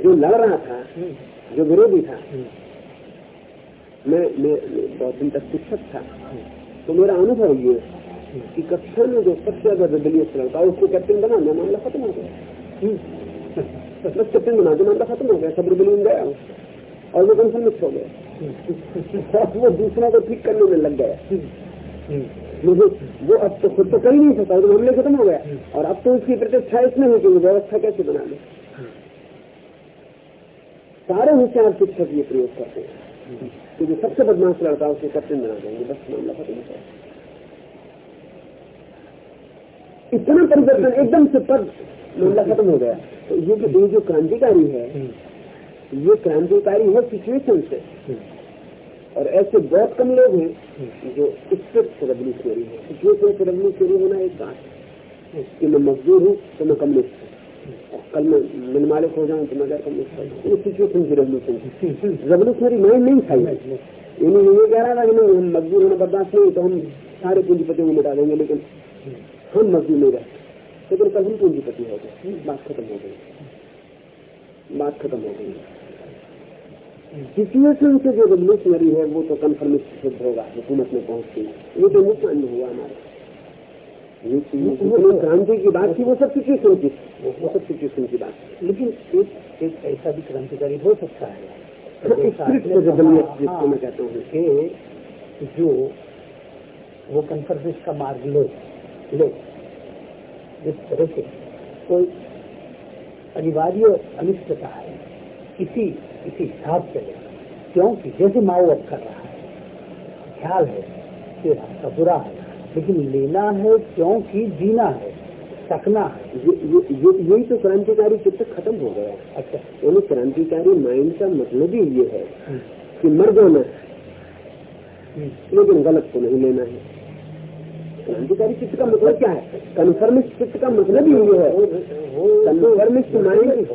जो लड़ रहा था जो विरोधी था मैं मैं बहुत दिन तक शिक्षक था। तो मेरा अनुभव ये कि कक्षा में जो सबसे ज़्यादा रिबेलियस लड़का उसको कैप्टन बना दिया मामला खत्म हो गया। बस कैप्टन बना दिया मामला खत्म हो गया सब रिबेलियन गया। और वो कन्फर्मिस्ट हो गया। वो दूसरा को ठीक करने में लग गया। मुझे वो अब तो खुद तो कर ही नहीं सकता तो मामले खत्म हो गया। और अब तो उसकी प्रतिष्ठा इसमें है कि व्यवस्था कैसे बना ले? सारे होशियार शिक्षक ये प्रयोग करते हैं? कि जो सबसे बदमाश लड़का उसे कैप्टन बना देंगे, बस मामला खत्म हो गया। इतना परिवर्तन, एकदम से पद मामला खत्म हो गया। तो ये जो क्रांतिकारी है, ये क्रांतिकारी है सिचुएशन से। और ऐसे बहुत कम लोग हैं जो स्ट्रिक्ट रेवल्यूशनरी है। से रेवल्यूशनरी होना एक बात है कि मैं मजदूर हूँ तो मैं कम्युनिस्ट हूँ। और कल मैं मिल मालिक हो जाऊँ तो मैं गैर कम्युनिस्ट हूँ। सिचुएशन की रेवल्यूशन रेवल्यूशनरी माइंड नहीं था यानी ये कह रहा था कि नहीं, हम मजदूर होना बर्दाश्त नहीं तो हम सारे पूंजीपतियों को मिटा देंगे, लेकिन हम मजदूर नहीं रहते। लेकिन हम पूंजीपति हो गए। बात खत्म हो गई। बात खत्म हो गई। सिचुएशन से जो रेवल्यूशनरी है वो तो कन्फर्मिस्ट सिद्ध होगा हुकूमत में पहुँचती ये तो नुकसान हुआ हमारा। क्रांति की बात थी वो सब सिचुएशन की वो सब सिचुएशन की बात लेकिन एक एक ऐसा भी क्रांतिकारी हो सकता है। जिसको मैं कहता हूँ। कि जो वो कन्फर्मिस्ट का मार्ग ले ले जिस तरह से। कोई अनिवार्य अनिष्टता है किसी इसी हिसाब से ले क्योंकि जैसे माओ अब कर रहा है ख्याल है कि रास्ता बुरा है लेकिन लेना है क्योंकि जीना है सकना है। यही तो क्रांतिकारी चित्र खत्म हो गया। अच्छा। यानी क्रांतिकारी माइंड का मतलब ही ये है कि मर जाना है लेकिन गलत को नहीं लेना है। क्रांतिकारी चित्त का मतलब क्या है? कन्फर्मिस्ट चित्त का मतलब ही ये है। कन्फर्मिस्ट माइंड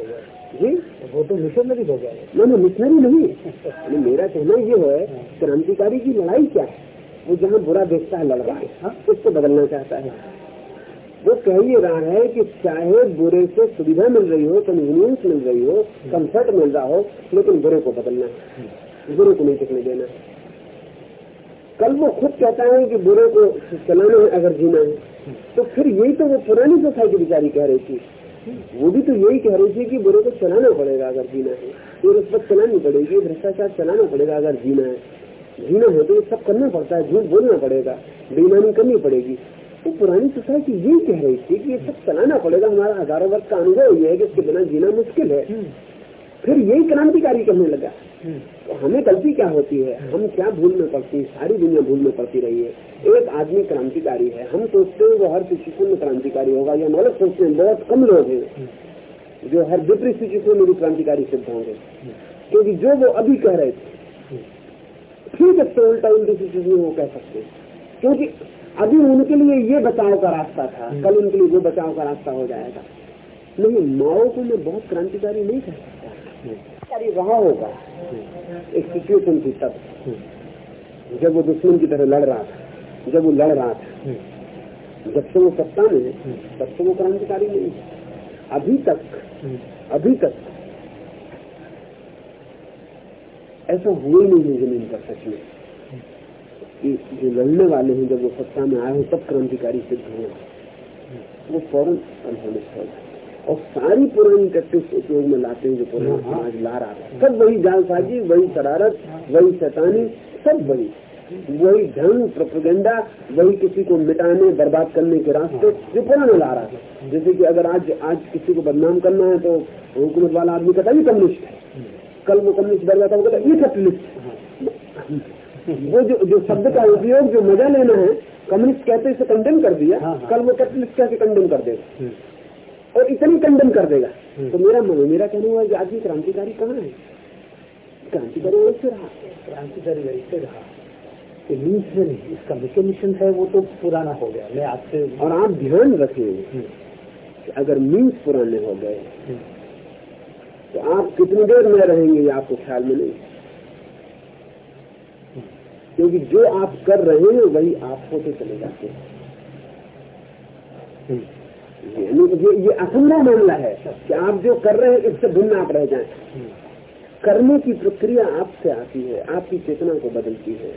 वो तो मिशनरी हो गया। नहीं नहीं मिशनरी नहीं। मेरा कहना ये है क्रांतिकारी की लड़ाई क्या है? वो जहाँ बुरा देखता है लड़ रहा है। उसको बदलना चाहता है। वो कह ही रहा है कि चाहे बुरे से सुविधा मिल रही हो कन्वीनियंस मिल रही हो कंफर्ट मिल रहा हो लेकिन बुरे को बदलना है। बुरे को नहीं टिकने देना कल वो खुद कहता है कि बुरे को चलाना है अगर जीना है। तो फिर यही तो वो पुरानी सोसाइटी बेचारी कह रही थी। वो भी तो यही कह रही थी कि बुरे को चलाना पड़ेगा अगर जीना है। तो रिश्वत चलानी पड़ेगी, भ्रष्टाचार चलाना पड़ेगा अगर जीना है। जीना है तो ये सब करना पड़ता है, झूठ बोलना पड़ेगा, बेईमानी करनी पड़ेगी। तो पुरानी सोसाइटी यही कह रही थी कि ये सब चलाना पड़ेगा। हमारा हज़ारों वर्ष का अनुभव ये है कि इसके बिना जीना मुश्किल है। फिर यही क्रांतिकारी करने लगा। तो हमें गलती क्या होती है? हम क्या भूल में पड़ती है? सारी दुनिया भूल में पड़ती रही है। एक आदमी क्रांतिकारी है। हम सोचते हैं वो हर सिचुएशन में क्रांतिकारी होगा या मतलब सोचते हैं बहुत कम लोग हैं जो हर विपरीत सिचुएशन में भी क्रांतिकारी सिद्ध होंगे। क्योंकि जो वो अभी कह रहे थे ठीक है तो उल्टा उल्टी सिचुएशन वो कह सकते हैं। क्योंकि अभी उनके लिए ये बचाव का रास्ता था। कल उनके लिए वो बचाव का रास्ता हो जाएगा। नहीं माओ को मैं बहुत क्रांतिकारी नहीं कह क्रांतिकारी रहा होगा। एक सिचुएशन तब। जब वो दुश्मन की तरह लड़ रहा था, जब वो लड़ रहा था, जब से वो सत्ता में, तब से वो क्रांतिकारी नहीं अभी तक अभी तक ऐसा हुआ नहीं है ज़मीन पर सच में। जो लड़ने वाले हैं, जब वो सत्ता में आए हो, तब क्रांतिकारी सिद्ध हुए वो फ़ौरन अनहोनिस्ट हो और सारी पुरानी टैक्टिक्स उपयोग में लाते हैं जो पुराना समाज ला रहा था। सब वही जालसाजी वही शरारत वही शैतानी सब वही। वही ढंग प्रोपेगेंडा वही किसी को मिटाने बर्बाद करने के रास्ते जो पुराना ला रहा था। जैसे कि अगर आज आज किसी को बदनाम करना है तो हुकूमत वाला आदमी कहता है कम्युनिस्ट है। कल वो कम्युनिस्ट बन जाता वो कहता ये कैपिटलिस्ट वो जो जो शब्द का उपयोग जो मज़ा लेना है कम्युनिस्ट कहते इसे कंडेम कर दिया। कल वो कैपिटलिस्ट कैसे कंडेम कर देगा? और इतनी कंडेम कर देगा। तो मेरा मेरा कहना हुआ कि आदमी क्रांतिकारी कहाँ है? क्रांतिकारी वैसे रहा। क्रांतिकारी वैसे रहा। कि नहीं इसका मैकेनिज्म है वो तो पुराना हो गया। मैं आपसे और आप ध्यान रखें कि अगर मीन्स पुराने हो गए तो आप कितनी देर में रहेंगे ये आपको ख्याल में नहीं? क्योंकि जो आप कर रहे हैं वही आप होते चले जाते हैं। ये ये असंभव मामला है कि आप जो कर रहे हैं, इससे भिन्न आप रह जाए। करने की प्रक्रिया आपसे आती है, आपकी चेतना को बदलती है।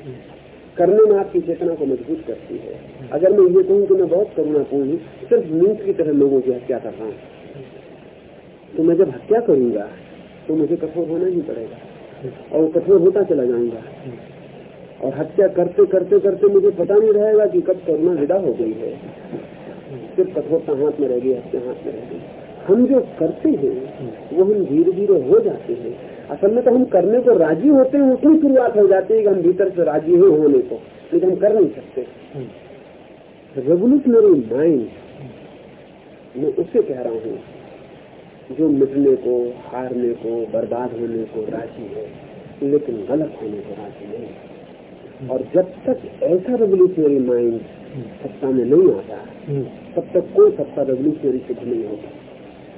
करने में आपकी चेतना को मज़बूत करती है। अगर मैं ये कहूँ कि मैं बहुत करुणापूर्ण हूँ, सिर्फ़ मीट की तरह लोगों की हत्या कर रहा हूँ तो मैं जब हत्या करूँगा तो मुझे कठोर होना ही पड़ेगा और कठोर होता चला जाऊँगा। और हत्या करते करते करते मुझे पता नहीं रहेगा कि कब करुणा विदा हो गई है। सिर्फ़ कठोरता हाथ में रह गई हत्या हाथ में रह गई हम जो करते हैं, वो हम धीरे धीरे हो जाते हैं। असल में तो हम करने को राज़ी होते हैं उसकी शुरुआत हो जाती है कि हम भीतर से राज़ी ही होने को लेकिन हम कर नहीं सकते। रेवोल्यूशनरी माइंड मैं उससे कह रहा हूँ, जो मिटने को, हारने को, बर्बाद होने को राज़ी है, लेकिन गलत होने को राज़ी नहीं। और जब तक ऐसा रेवोल्यूशनरी माइंड सत्ता में नहीं आता। तब तक कोई सत्ता रेवोल्यूशनरी सिद्ध नहीं होता।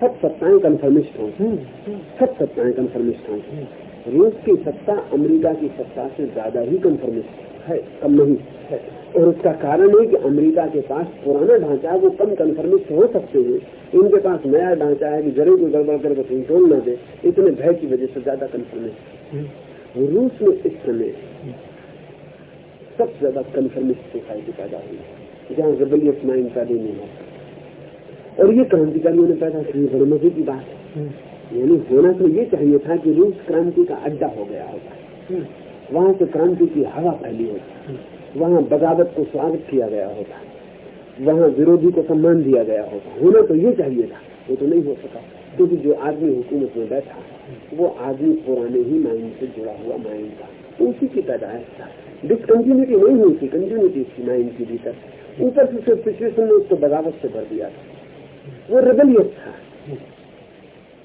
सब सत्ताएँ कन्फर्मिस्ट हों। सब सत्ताएँ कन्फर्मिस्ट हों। रूस की सत्ता अमेरिका की सत्ता से ज़्यादा ही कन्फर्मिस्ट है कम नहीं है। और उसका कारण है कि अमेरिका के पास पुराना ढांचा है वो कम कन्फर्मिस्ट हो सकते हैं। इनके पास नया ढांचा है कि ज़रूर कोई गड़बड़ करके कंट्रोल न दे। इतने भय की वजह से ज़्यादा कन्फर्मिस्ट रूस में इस समय सबसे ज़्यादा कन्फर्मिस्ट सोसाइटी पैदा हुई। जहाँ रिबलियस माइंड का नहीं होता और ये क्रांतिकारियों ने पैदा की बड़े मज़े की बात है। यानी होना तो ये चाहिए था कि रूस क्रांति का अड्डा हो गया होता वहाँ से क्रांति की हवा फैली होती वहाँ बगावत को स्वागत किया गया होता वहाँ विरोधी को सम्मान दिया गया होता होना तो ये चाहिए था। वो तो नहीं हो सका। क्योंकि जो आदमी हुकूमत में बैठा वो आदमी पुराने ही माइंड से जुड़ा हुआ माइंड था। उसी की पैदाइश था। डिसकंटिन्यूटी नहीं हुई थी कंटिन्यूटी थी माइंड के भीतर। ऊपर से सिर्फ़ सिचुएशन ने उसको बगावत से भर दिया था। वो रेबलियस था।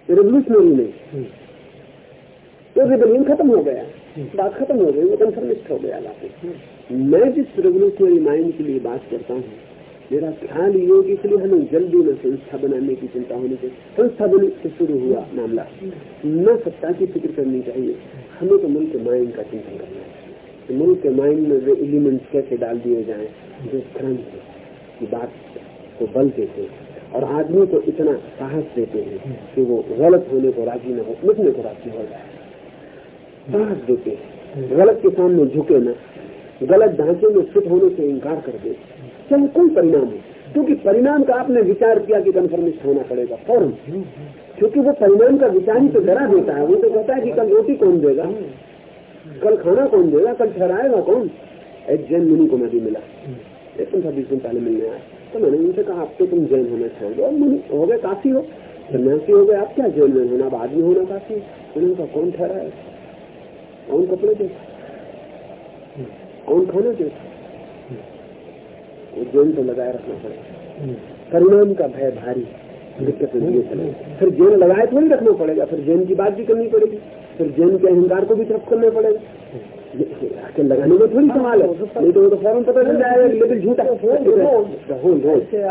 रेवल्यूशनरी नहीं। तो रेबलियन खत्म हो गया। बात खत्म हो गई, वो कन्फर्मिस्ट हो गया लाके मैं जिस रेवल्यूशनरी माइंड के लिए बात करता हूँ, मेरा ख्याल ये कि इसलिए हमें जल्दी में संस्था बनाने की चिंता होनी चाहिए संस्था बनी से शुरू हुआ मामला। न सत्ता की फ़िक्र करनी चाहिए। हमें तो मुल्क माइंड का चिंतन करना चाहिए मुल्क के माइंड में वे एलिमेंट कैसे डाल दिए जाए, जो क्रांति की बात को बल देते हैं। और आदमी को इतना साहस देते हैं कि वो गलत होने को राज़ी न हो मिटने को राज़ी हो जाए। साहस देते हैं। गलत के सामने झुके न, गलत ढांचे में फिट होने से इनकार कर दे। चाहे कोई परिणाम हो? क्योंकि परिणाम का आपने विचार किया कि कन्फर्मिस्ट होना पड़ेगा, फ़ौरन। क्योंकि वो परिणाम का विचार ही तो डरा देता है। वो तो कहता है कि कल रोटी कौन देगा? कल खाना कौन देगा? कल ठहराएगा कौन? एक जैन मुनि को मैं भी मिला। एक पंद्रह बीस दिन पहले मिलने आया। तो मैंने उनसे कहा अब तो तुम जैन होना चाहोगे और मुनि हो गए काफ़ी हो। सन्यासी हो गए आप क्या जैन में होना? अब आदमी होना काफ़ी उन्होंने कहा कौन ठहरा है कौन कपड़े देता? कौन खाना देता? वो जैन तो लगाए रखना पड़ेगा परिणाम का भय भारी। दिक्कत लिए चले फिर जैन लगाए थोड़ी रखना पड़ेगा। फिर जैन की बात भी करनी पड़ेगी। फिर जैन के अहंकार को भी तरफ़ करना पड़ेगा। आके लगाने में थोड़ी सवाल है। नहीं तो वो तो फ़ौरन पता चल जाएगा लेकिन झूठा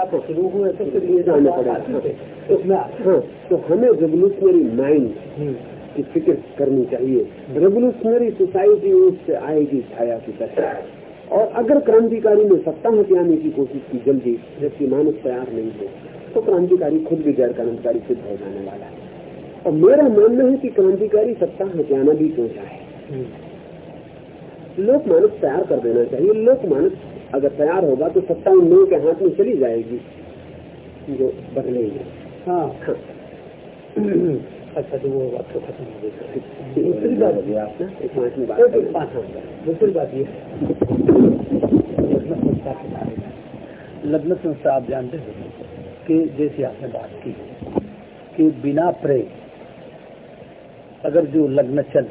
आप शुरू हुए तो जाना पड़ेगा। हाँ तो हमें रेवोल्यूशनरी माइंड की फ़िक्र करनी चाहिए। रेवोल्यूशनरी सोसाइटी उससे आएगी छाया की तरह और अगर क्रांतिकारी ने सत्ता हथियाने की कोशिश की जल्दी जबकि मानस तैयार नहीं हो तो क्रांतिकारी खुद भी गैर क्रांतिकारी सिद्ध हो जाने वाला है। और मेरा मानना है कि क्रांतिकारी सत्ता हथियाना भी क्यों चाहे लोक मानस तैयार कर देना चाहिए। लोक मानस अगर तैयार होगा तो सत्ता उन लोगों के हाथ में चली जाएगी जो बदलेंगे हाँ। हाँ। अच्छा तो वो बात तो खत्म हो गई। दूसरी बात। है आपने एक बात दूसरी बात ये लग्न संस्था के बारे में। लग्न संस्था आप जानते हो कि जैसे आपने बात की कि बिना प्रेम अगर जो लग्न चल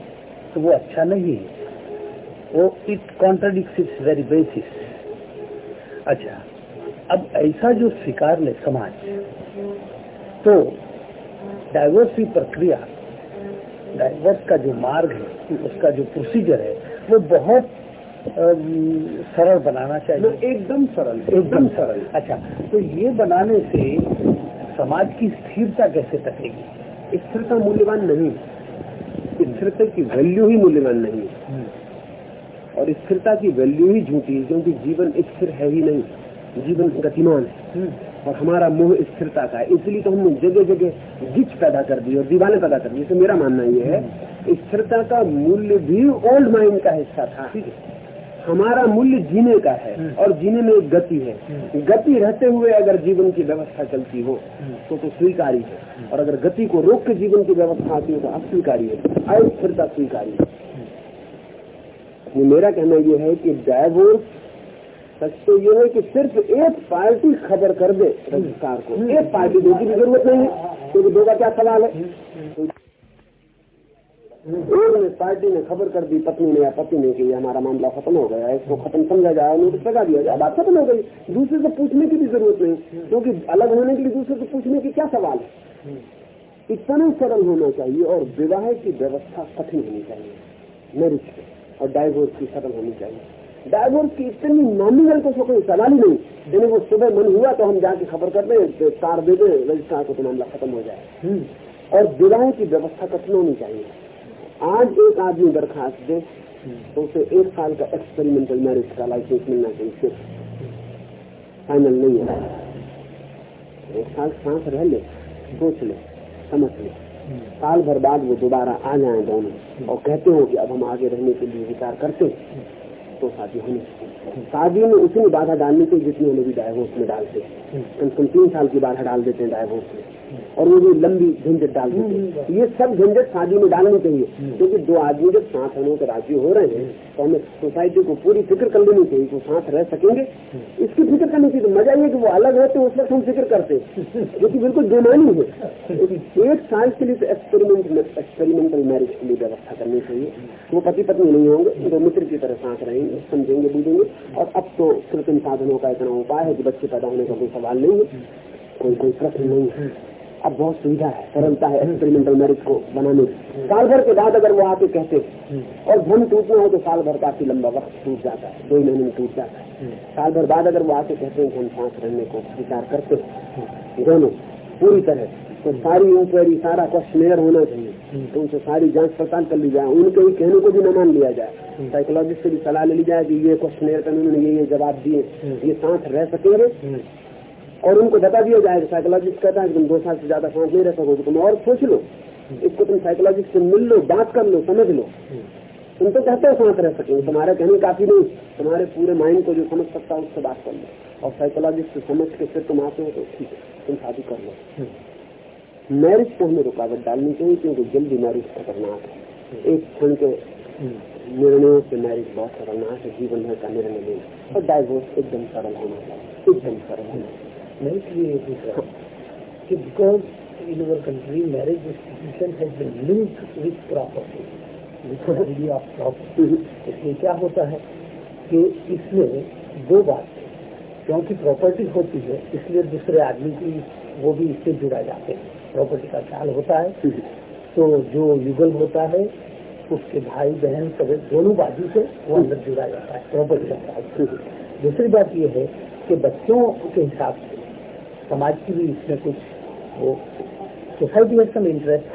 तो वो अच्छा नहीं है। वो it contradicts its very basis अच्छा अब ऐसा जो स्वीकार ले समाज तो डाइवर्स की प्रक्रिया डाइवर्स का जो मार्ग है उसका जो प्रोसीजर है वो बहुत सरल बनाना चाहिए। एकदम सरल एकदम सरल अच्छा तो ये बनाने से समाज की स्थिरता कैसे तकेगी स्थिरता मूल्यवान नहीं। स्थिरता की वैल्यू ही मूल्यवान नहीं है। और स्थिरता की वैल्यू ही झूठी है क्योंकि जीवन स्थिर है ही नहीं जीवन गतिमान है। और हमारा मोह स्थिरता का है। इसलिए तो हमने जगह जगह गिच पैदा कर दी और दीवाने पैदा कर दी। जैसे मेरा मानना यह है स्थिरता का मूल्य भी ओल्ड माइंड का हिस्सा था। ठीक है। हमारा मूल्य जीने का है और जीने में एक गति है। गति रहते हुए अगर जीवन की व्यवस्था चलती हो तो तो स्वीकारी है। और अगर गति को रोक के जीवन की व्यवस्था आती हो तो अस्वीकारी है। अस्थिरता स्वीकारी है। मेरा कहना यह है कि डायवोर्स सच तो ये है कि सिर्फ़ एक पार्टी खबर कर दे रजिस्ट्रार को। एक पार्टी दो की ज़रूरत नहीं है क्योंकि दो का क्या सवाल है? एक पार्टी ने खबर कर दी पत्नी ने या पति ने कि हमारा मामला खत्म हो गया इसको खत्म समझा जाए नोटिस लगा दिया जाए बात खत्म हो गई। दूसरे से पूछने की भी ज़रूरत नहीं क्योंकि अलग होने के लिए दूसरे से पूछने की क्या सवाल है? इतना सरल होना चाहिए और विवाह की व्यवस्था कठिन होनी चाहिए मैरिज और डाइवोर्स की सरल होनी चाहिए। डाइवोर्स की इतनी नॉमिनल तो कोई सवाल ही नहीं यानी वो सुबह मन हुआ तो हम जाके खबर कर दें तार दे दें रजिस्ट्रार को तो मामला खत्म हो जाए। और विवाह की व्यवस्था कठिन होनी चाहिए। आज एक आदमी बर्खास्त दे तो उसे एक साल का एक्सपेरिमेंटल मैरिज का लाइसेंस मिलना चाहिए, सिर्फ़। फाइनल नहीं है। एक साल सांस रह ले, सोच ले, समझ ले। साल भर बाद वो दोबारा आ जाए दोनों। और कहते हो कि अब हम आगे रहने के लिए विचार करते तो शादी होनी शादी में उतनी बाधा डालनी चाहिए जितनी हम अभी डायवोर्स में डालते कम से कम तीन साल की बाधा डाल देते हैं डायवोर्स में। और वो भी लंबी झंझट डाल देते ये सब झंझट शादी में डालनी चाहिए। क्योंकि दो आदमी जब साथ होने के राज़ी हो रहे हैं तो हमें सोसाइटी को पूरी फ़िक्र कर लेनी चाहिए कि साथ रह सकेंगे। इसकी फ़िक्र करनी चाहिए। तो मज़ा ये कि वो अलग रहते हैं उस वक्त हम फ़िक्र करते जो कि बिल्कुल बेमानी है। एक साल के लिए एक्सपेरिमेंट एक्सपेरिमेंटल मैरिज के लिए व्यवस्था करनी चाहिए। वो पति पत्नी नहीं होंगे तो मित्र की तरह साथ रहेंगे समझेंगे बूझेंगे और अब तो कृत्रिम साधनों का इतना उपाय है कि बच्चे पैदा होने का कोई सवाल नहीं है। कोई कोई प्रश्न नहीं है। अब बहुत सुविधा है सरलता है एक्सपेरिमेंटल मैरिज को बनाने साल भर के बाद अगर वो आके कहते, और धन टूटना हो तो साल भर काफ़ी लंबा वक्त टूट जाता है, दो महीने में टूट जाता है। साल भर बाद अगर वो आके कहते हैं हम सांस रहने को विचार करते दोनों, पूरी तरह तो सारी इंक्वायरी सारा क्वेश्चनेयर होना चाहिए। तो उनसे सारी जाँच पड़ताल कर ली जाए, उनके ही कहने को भी न मान लिया जाए। साइकोलॉजिस्ट से भी सलाह ले ली जाए कि ये क्वेश्चनेयर का उन्होंने ये ये जवाब दिए, ये सांस रह सकेंगे और उनको बता दिया जाएगा साइकोलॉजिस्ट कहता है तुम दो साल से ज़्यादा सांस नहीं रह सकोगे, तुम और सोच लो। इसको तुम साइकोलॉजिस्ट से मिल लो, बात कर लो, समझ लो। तुम तो कहते हो सांस रह सकेंगे तुम्हारे कहने काफ़ी नहीं। तुम्हारे पूरे माइंड को जो समझ सकता है, उससे बात कर लो। और साइकोलॉजिस्ट से समझ के फिर तुम आते हो तो ठीक है, तुम शादी कर लो। मैरिज को हमें रुकावट डालनी चाहिए, क्योंकि जल्दी मैरिज खतरनाक है। एक क्षण के निर्णयों से मैरिज बहुत खतरनाक है, जीवन भर का निर्णय लेना। और डाइवोर्स एकदम सरल होना चाहिए, एकदम सरल होना चाहिए। नहीं इसलिए दूसरा कि because in our country marriage institution been linked with property with of property इसलिए क्या होता है कि इसमें दो बात क्योंकि प्रॉपर्टी होती है, इसलिए दूसरे आदमी की वो भी इससे जुड़ा जाते हैं। प्रॉपर्टी का ख्याल होता है। तो जो युगल होता है, उसके भाई, बहन सब दोनों बाजू से वो अंदर जुड़ा जाता है। प्रॉपर्टी का ख्याल। दूसरी बात यह है कि बच्चों के हिसाब से समाज की भी इसमें कुछ वो सोसाइटी में सम इंटरेस्ट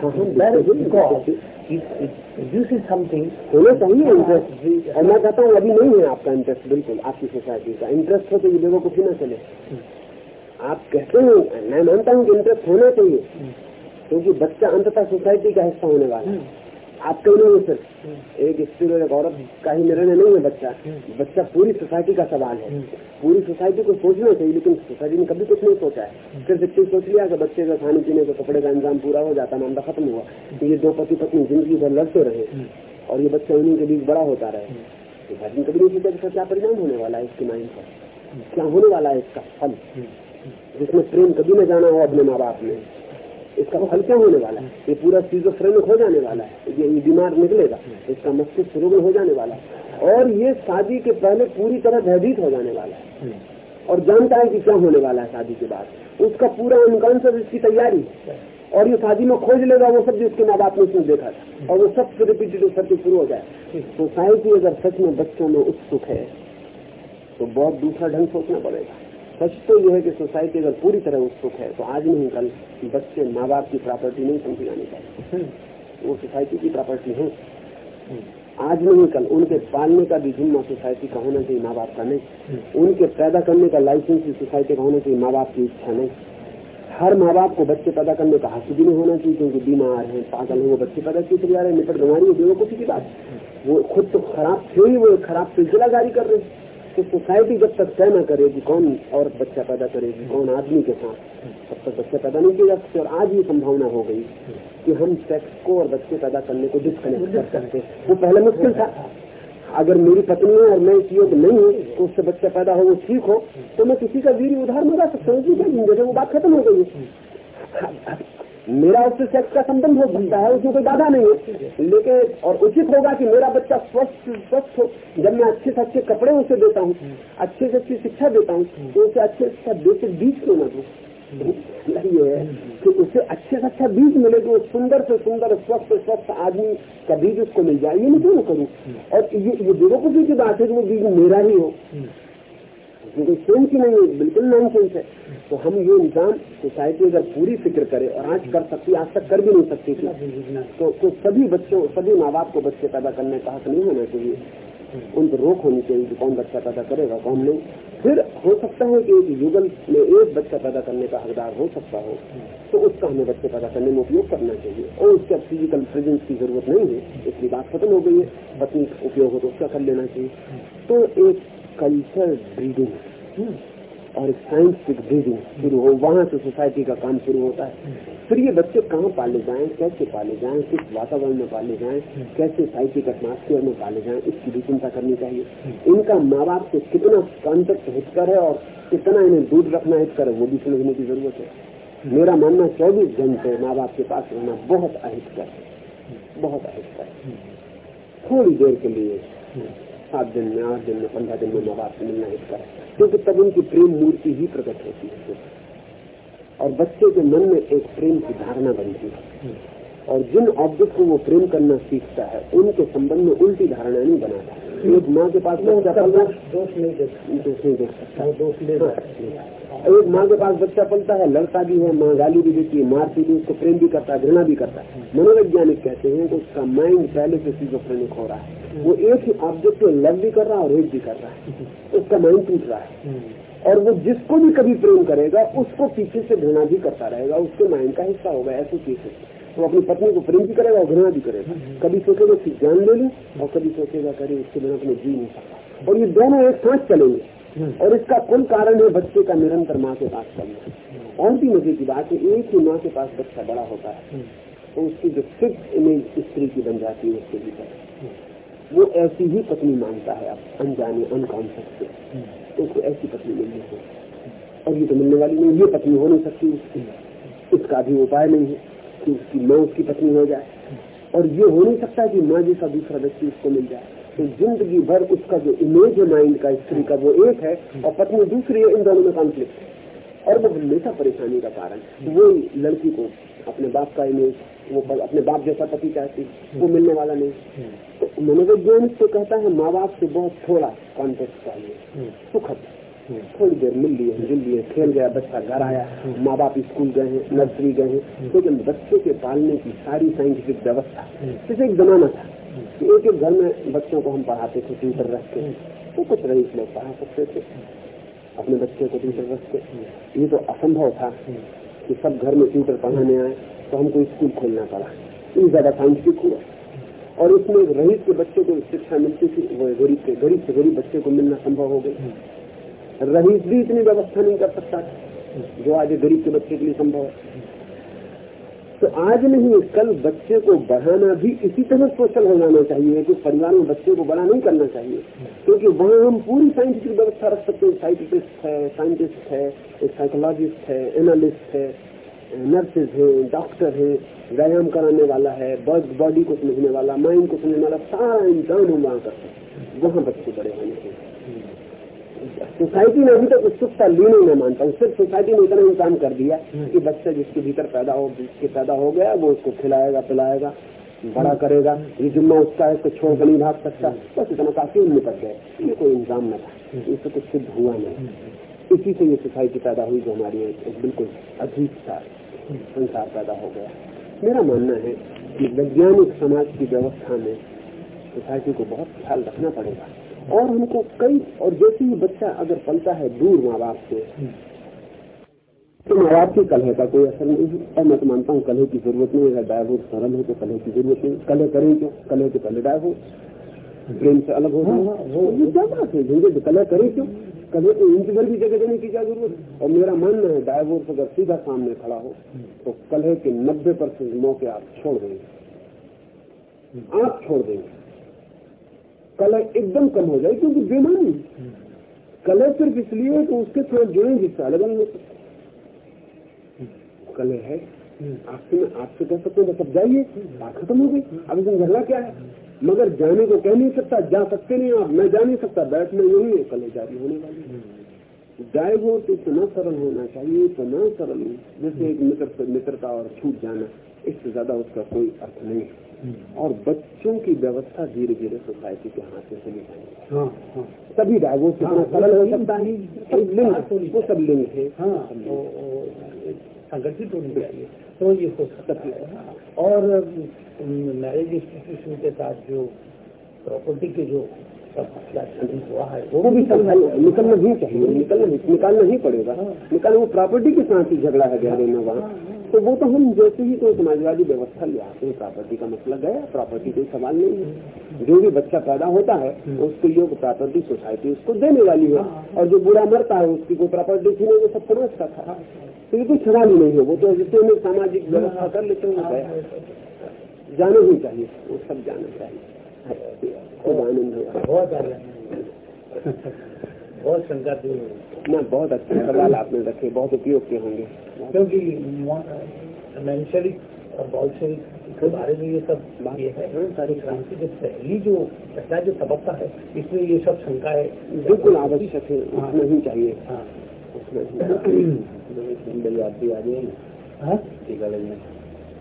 समथिंग होना चाहिए इंटरेस्ट और मैं कहता हूँ अभी नहीं है आपका इंटरेस्ट बिल्कुल आपकी सोसाइटी का। इंटरेस्ट हो तो ये लोगों को ना चले? आप कहते हैं मैं मानता हूँ कि इंटरेस्ट होना चाहिए क्योंकि बच्चा अंततः सोसाइटी का हिस्सा होने वाला है। आपका नहीं है सिर्फ़ एक स्त्री और एक औरत का ही निर्णय नहीं है बच्चा। बच्चा पूरी सोसाइटी का सवाल है। पूरी सोसाइटी को सोचना चाहिए लेकिन सोसाइटी ने कभी कुछ नहीं सोचा है। सिर्फ़ इतनी सोच लिया कि बच्चे का खाने पीने का कपड़े का इंतज़ाम पूरा हो जाता मामला खत्म हुआ। तो ये दो पति पत्नी ज़िंदगी भर लड़ते रहे। और ये बच्चा उन्हीं के बीच बड़ा होता रहे। तो कभी नहीं सोचा इसका क्या परिणाम होने वाला है इसके माइंड पर क्या होने वाला है इसका फल? जिसमें प्रेम कभी न जाना हो अपने माँ बाप ने इसका फल क्या होने वाला है। ये पूरा सीजोफ्रेनिक हो जाने वाला है। ये बीमार निकलेगा, इसका मस्तिष्क रुग्ण हो जाने वाला है। और ये शादी के पहले पूरी तरह भयभीत हो जाने वाला है। और जानता है कि क्या होने वाला है शादी के बाद। उसका पूरा अनकॉन्सियस इसकी तैयारी और ये शादी में खोज लेगा वो सब जो उसके माँ बाप ने उसने देखा था। और वो सब रिपीटेड सर्किट शुरू हो जाए। सोसाइटी अगर सच में बच्चों में उत्सुक है तो बहुत दूसरा ढंग सोचना पड़ेगा। सच तो यह है कि सोसाइटी अगर पूरी तरह उत्सुक है तो आज नहीं, कल बच्चे माँ बाप की प्रॉपर्टी नहीं समझी जानी चाहिए। वो सोसाइटी की प्रॉपर्टी है। आज नहीं, कल उनके पालने का भी जिम्मा सोसाइटी का होना चाहिए माँ बाप का नहीं। उनके पैदा करने का लाइसेंस भी सोसाइटी का होना चाहिए माँ बाप की इच्छा नहीं। हर माँ बाप को बच्चे पैदा करने का हक भी नहीं होना चाहिए, क्योंकि बीमार है, पागल है, वो बच्चे पैदा क्यों चले जा रहे हैं? निपट बीमारी बेवकूफ़ी की बात। वो खुद तो खराब थे ही, वो खराब सिलसिला जारी कर रहे तो सोसाइटी जब तक तय न करेगी कौन और बच्चा पैदा करेगी कौन आदमी के साथ, तब तक बच्चा पैदा नहीं किया जा सकते और आज ये संभावना हो गई कि हम सेक्स को और बच्चे पैदा करने को डिस्कनेक्ट कर सकते वो पहले मुश्किल था। अगर मेरी पत्नी और मैं इस योग नहीं हूँ तो उससे बच्चा पैदा हो, वो ठीक हो तो मैं किसी का वीर उधार मंगा सकता हूँ। वो बात खत्म हो गई। मेरा उससे सेक्स का संबंध हो सकता है, उसमें कोई बाधा नहीं है। लेकिन, और उचित होगा कि मेरा बच्चा स्वस्थ स्वस्थ हो। जब मैं अच्छे से अच्छे कपड़े उसे देता हूँ, अच्छे से अच्छी शिक्षा देता हूँ तो उसे अच्छे से अच्छा बेसिक बीज क्यों न ये है। कि उसे अच्छे से अच्छा बीज मिले जो सुंदर से सुंदर, स्वस्थ स्वस्थ आदमी का बीज उसको मिल जाए। ये मैं क्यों ना करूँ? और ये ये दोनों बेवकूफ़ी की बात है कि वो बीज मेरा ही हो। कोई सेंस ही नहीं है बिल्कुल नॉन सेंस है। तो हम ये निज़ाम सोसाइटी अगर पूरी फ़िक्र करे और आज कर सकती आज तक कर भी नहीं सकती थी तो, तो सभी बच्चों सभी माँ बाप को बच्चे पैदा करने का हक नहीं होना चाहिए। उन पर रोक होनी चाहिए कि कौन बच्चा पैदा करेगा कौन नहीं। फिर हो सकता है कि एक युगल में एक बच्चा पैदा करने का हकदार हो सकता हो तो उसका हमें बच्चे पैदा करने में उपयोग करना चाहिए। और उसके अब फ़िज़िकल प्रेजेंस की ज़रूरत नहीं है इसलिए बात खत्म हो गई है। पत्नी उपयोग हो तो उसका कर लेना चाहिए। तो एक कल्चर ब्रीडिंग और साइंटिफिक ब्रीडिंग शुरू हो, वहाँ से सोसाइटी का काम शुरू होता है। फिर ये बच्चे कहाँ पाले जाएँ, कैसे पाले जाएँ, किस वातावरण में पाले जाएँ, कैसे साइटी का में पाले जाएँ, इसकी भी चिंता करनी चाहिए। इनका माँ बाप से कितना कॉन्टेक्ट हितकर है और कितना इन्हें दूर रखना हितकर है, वो भी समझने की ज़रूरत है। मेरा मानना चौबीस घंटे माँ बाप के पास रहना बहुत अहितकर है। बहुत अहितकर थोड़ी देर के लिए सात दिन में, आठ दिन में, पंद्रह दिन में माँ बाप से मिलना इसका क्योंकि तब उनकी प्रेम मूर्ति ही प्रकट होती है। और बच्चे के मन में एक प्रेम की धारणा बनती है। और जिन ऑब्जेक्ट को वो प्रेम करना सीखता है उनके संबंध में उल्टी धारणा नहीं बनाता। एक माँ के पास बच्चा जाता दोष नहीं देख सकता। दोष ले एक माँ के पास बच्चा पलता है लड़ता भी है माँ गाली भी देती है मारती भी उसको प्रेम भी करता है घृणा भी करता है। मनोवैज्ञानिक कहते हैं कि उसका माइंड पहले से सिजोफ्रेनिक हो रहा है। वो एक ही ऑब्जेक्ट को लव भी कर रहा है और हेट भी कर रहा है। उसका माइंड टूट रहा है। और वो जिसको भी कभी प्रेम करेगा उसको पीछे से घृणा भी करता रहेगा उसके माइंड का हिस्सा होगा ऐसे केसेस वो अपनी पत्नी को प्रेम भी करेगा और घृणा भी करेगा। कभी सोचेगा कि जान ले लू और कभी सोचेगा करे उसके बिना अपने जी नहीं सकता। और ये दोनों एक साथ चलेंगे। और इसका कुल कारण है बच्चे का निरंतर माँ के पास चलना। और भी मज़े की बात है एक ही माँ के पास बच्चा बड़ा होता है तो उसकी जो फिक्स इमेज स्त्री की बन जाती है उसके भीतर। वो ऐसी ही पत्नी माँगता है अब अनजाने अनकॉन्शियस से। तो उसको ऐसी पत्नी मिलनी है और ये तो मिलने वाली नहीं ये पत्नी हो नहीं सकती उसकी। इसका भी उपाय नहीं है। कि उसकी माँ उसकी पत्नी हो जाए। और ये हो नहीं सकता कि माँ जैसा दूसरा व्यक्ति उसको मिल जाए। तो ज़िंदगी भर उसका जो इमेज है माइंड का स्त्री का, वो एक है और पत्नी दूसरी है, इन दोनों में कॉन्फ्लिक्ट और वो हमेशा परेशानी का कारण वो लड़की को अपने बाप का इमेज वो अपने बाप जैसा पति चाहती वो मिलने वाला नहीं। तो मनोवैज्ञानिक तो कहता है, माँ बाप से बहुत थोड़ा कॉन्टेक्ट चाहिए। सुखद। थोड़ी देर मिल लिए, जुल लिए, खेल गया, बच्चा घर आया माँ बाप स्कूल गए हैं, नर्सरी गए हैं लेकिन बच्चे के पालने की सारी साइंटिफिक व्यवस्था जैसे एक जमाना था एक एक घर में बच्चों को हम पढ़ाते थे ट्यूटर रख के तो कुछ रईस लोग पढ़ा सकते थे, अपने बच्चे को ट्यूटर रख के ये तो असंभव था कि सब घर में ट्यूटर पढ़ाने आए तो हमको स्कूल खोलना पड़ा। ये ज़्यादा साइंटिफिक हुआ। और इसमें रईस के बच्चे को शिक्षा मिलती थी, वो गरीब के, गरीब से गरीब बच्चे को मिलना संभव हो गई रईस भी इतनी व्यवस्था नहीं कर सकता जो आज गरीब के बच्चे के लिए संभव है। तो आज नहीं, कल बच्चे को बढ़ाना भी इसी तरह सोशल हो जाना चाहिए कि परिवार में बच्चे को बड़ा नहीं करना चाहिए, क्योंकि वहाँ हम पूरी साइंटिफिक व्यवस्था रख सकते हैं। साइंटिस्ट है साइंटिस्ट है साइकोलॉजिस्ट है एनालिस्ट है नर्सेज है डॉक्टर है, व्यायाम कराने वाला है बॉडी को समझने वाला माइंड को समझने वाला, सारा इंसान हम वहाँ कर सकते वहाँ बच्चे बड़े होने चाहिए सोसाइटी ने अभी तक उत्सुकता ली नहीं मैं मानता हूँ। सिर्फ़ सोसाइटी ने इतना इंतज़ाम कर दिया कि बच्चा जिसके भीतर पैदा हो, जिसके पैदा हो गया, वो उसको खिलाएगा, पिलाएगा, बड़ा करेगा, ये जिम्मा उसका है, उसको छोड़ नहीं भाग सकता। बस इतना काफ़ी निपट गए ये कोई इंतज़ाम न था। इससे कुछ सिद्ध हुआ नहीं। इसी से ये सोसाइटी पैदा हुई जो हमारी एक बिल्कुल अजीब सा संसार पैदा हो गया। मेरा मानना है कि वैज्ञानिक समाज की व्यवस्था में सोसाइटी को बहुत ख्याल रखना पड़ेगा। और हमको कई और जैसे ही बच्चा अगर पलता है दूर माँ बाप से तो माँ बाप की कलह का कोई असर नहीं है। और मैं तो मानता हूँ कलह की ज़रूरत नहीं अगर डायवोर्स सरल हो तो कलह की ज़रूरत नहीं। कलह करें क्यों? कलह के पहले डायवोर्स प्रेम से अलग हो हाँ, जाए। हाँ, वो वो- ये क्या बात है? झंझट कलह करें क्यों? कलह को इंच भर भी जगह देने की क्या ज़रूरत है? और मेरा मानना है डायवोर्स अगर सीधा सामने खड़ा हो तो कलह के नब्बे परसेंट मौके आप छोड़ देंगे। आप छोड़ देंगे। कलह एकदम कम हो जाए, क्योंकि बेमानी। कलर सिर्फ़ इसलिए तो उसके साथ जुड़े हिस्सा अलग अलग कलह है। आपसे मैं आपसे कह सकते हूँ सब जाइए, बात खत्म हो गई। अब इसमें झगड़ा क्या है? मगर जाने को कह नहीं सकता, जा सकते नहीं आप, मैं जा नहीं सकता, बैठने यही है कलह जारी होने वाली है जाएगो तो इतना सरल होना चाहिए इतना सरल जैसे एक मित्र से मित्रता और छूट जाना इससे ज़्यादा उसका कोई अर्थ नहीं है। और बच्चों की व्यवस्था धीरे धीरे सोसाइटी के हाथ से चली जाएगी हाँ हाँ। डायवोर्स इतना हाँ, सरल हो वो- सकता है। सब लिंग वो सब लिंग है। हाँ वो वो संगठित होनी चाहिए। तो ये हो सकता है। हाँ। और मैरिज इंस्टीट्यूशन के साथ जो प्रॉपर्टी के जो है वो भी निकलना ही चाहिए निकलना निकालना ही पड़ेगा। निकालना वो प्रॉपर्टी के साथ ही झगड़ा है गहरे में वहाँ। तो वो तो हम जैसे ही तो समाजवादी व्यवस्था ले आते हैं प्रॉपर्टी का मतलब गया प्रॉपर्टी कोई सवाल नहीं है। जो भी बच्चा पैदा होता है उसको योग प्रॉपर्टी सोसाइटी उसको देने वाली है। और जो बुरा मरता है उसकी कोई प्रॉपर्टी थी वो सब समाज का था। तो ये कोई सवाल ही नहीं है वो तो जिससे में सामाजिक व्यवस्था कर लेते हैं वो गया। जाना ही चाहिए वो सब जाना चाहिए। खूब आनंद हुआ बहुत आनंद बहुत शंका दूर ना बहुत अच्छे सवाल आपने रखे बहुत उपयोग के होंगे। क्योंकि मैंशरिक और बॉल्शरिक के बारे में ये सब बात ये है सारी क्रांति के पहली जो पहला जो तबक्का है इसमें ये सब शंका है। बिल्कुल आवश्यक है। उतना ही चाहिए हाँ ही आप भी आ जाइए हाँ? सिटी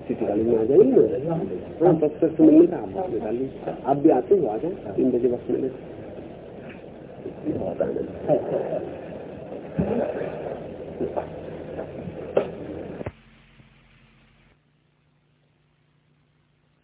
चित्रकाली में आ जाएँगे ना हाँ बक्सर से मिलने का आप निकाल लीजिए आप भी आते हो आ जाए तीन बजे बस मिले बहुत आनंद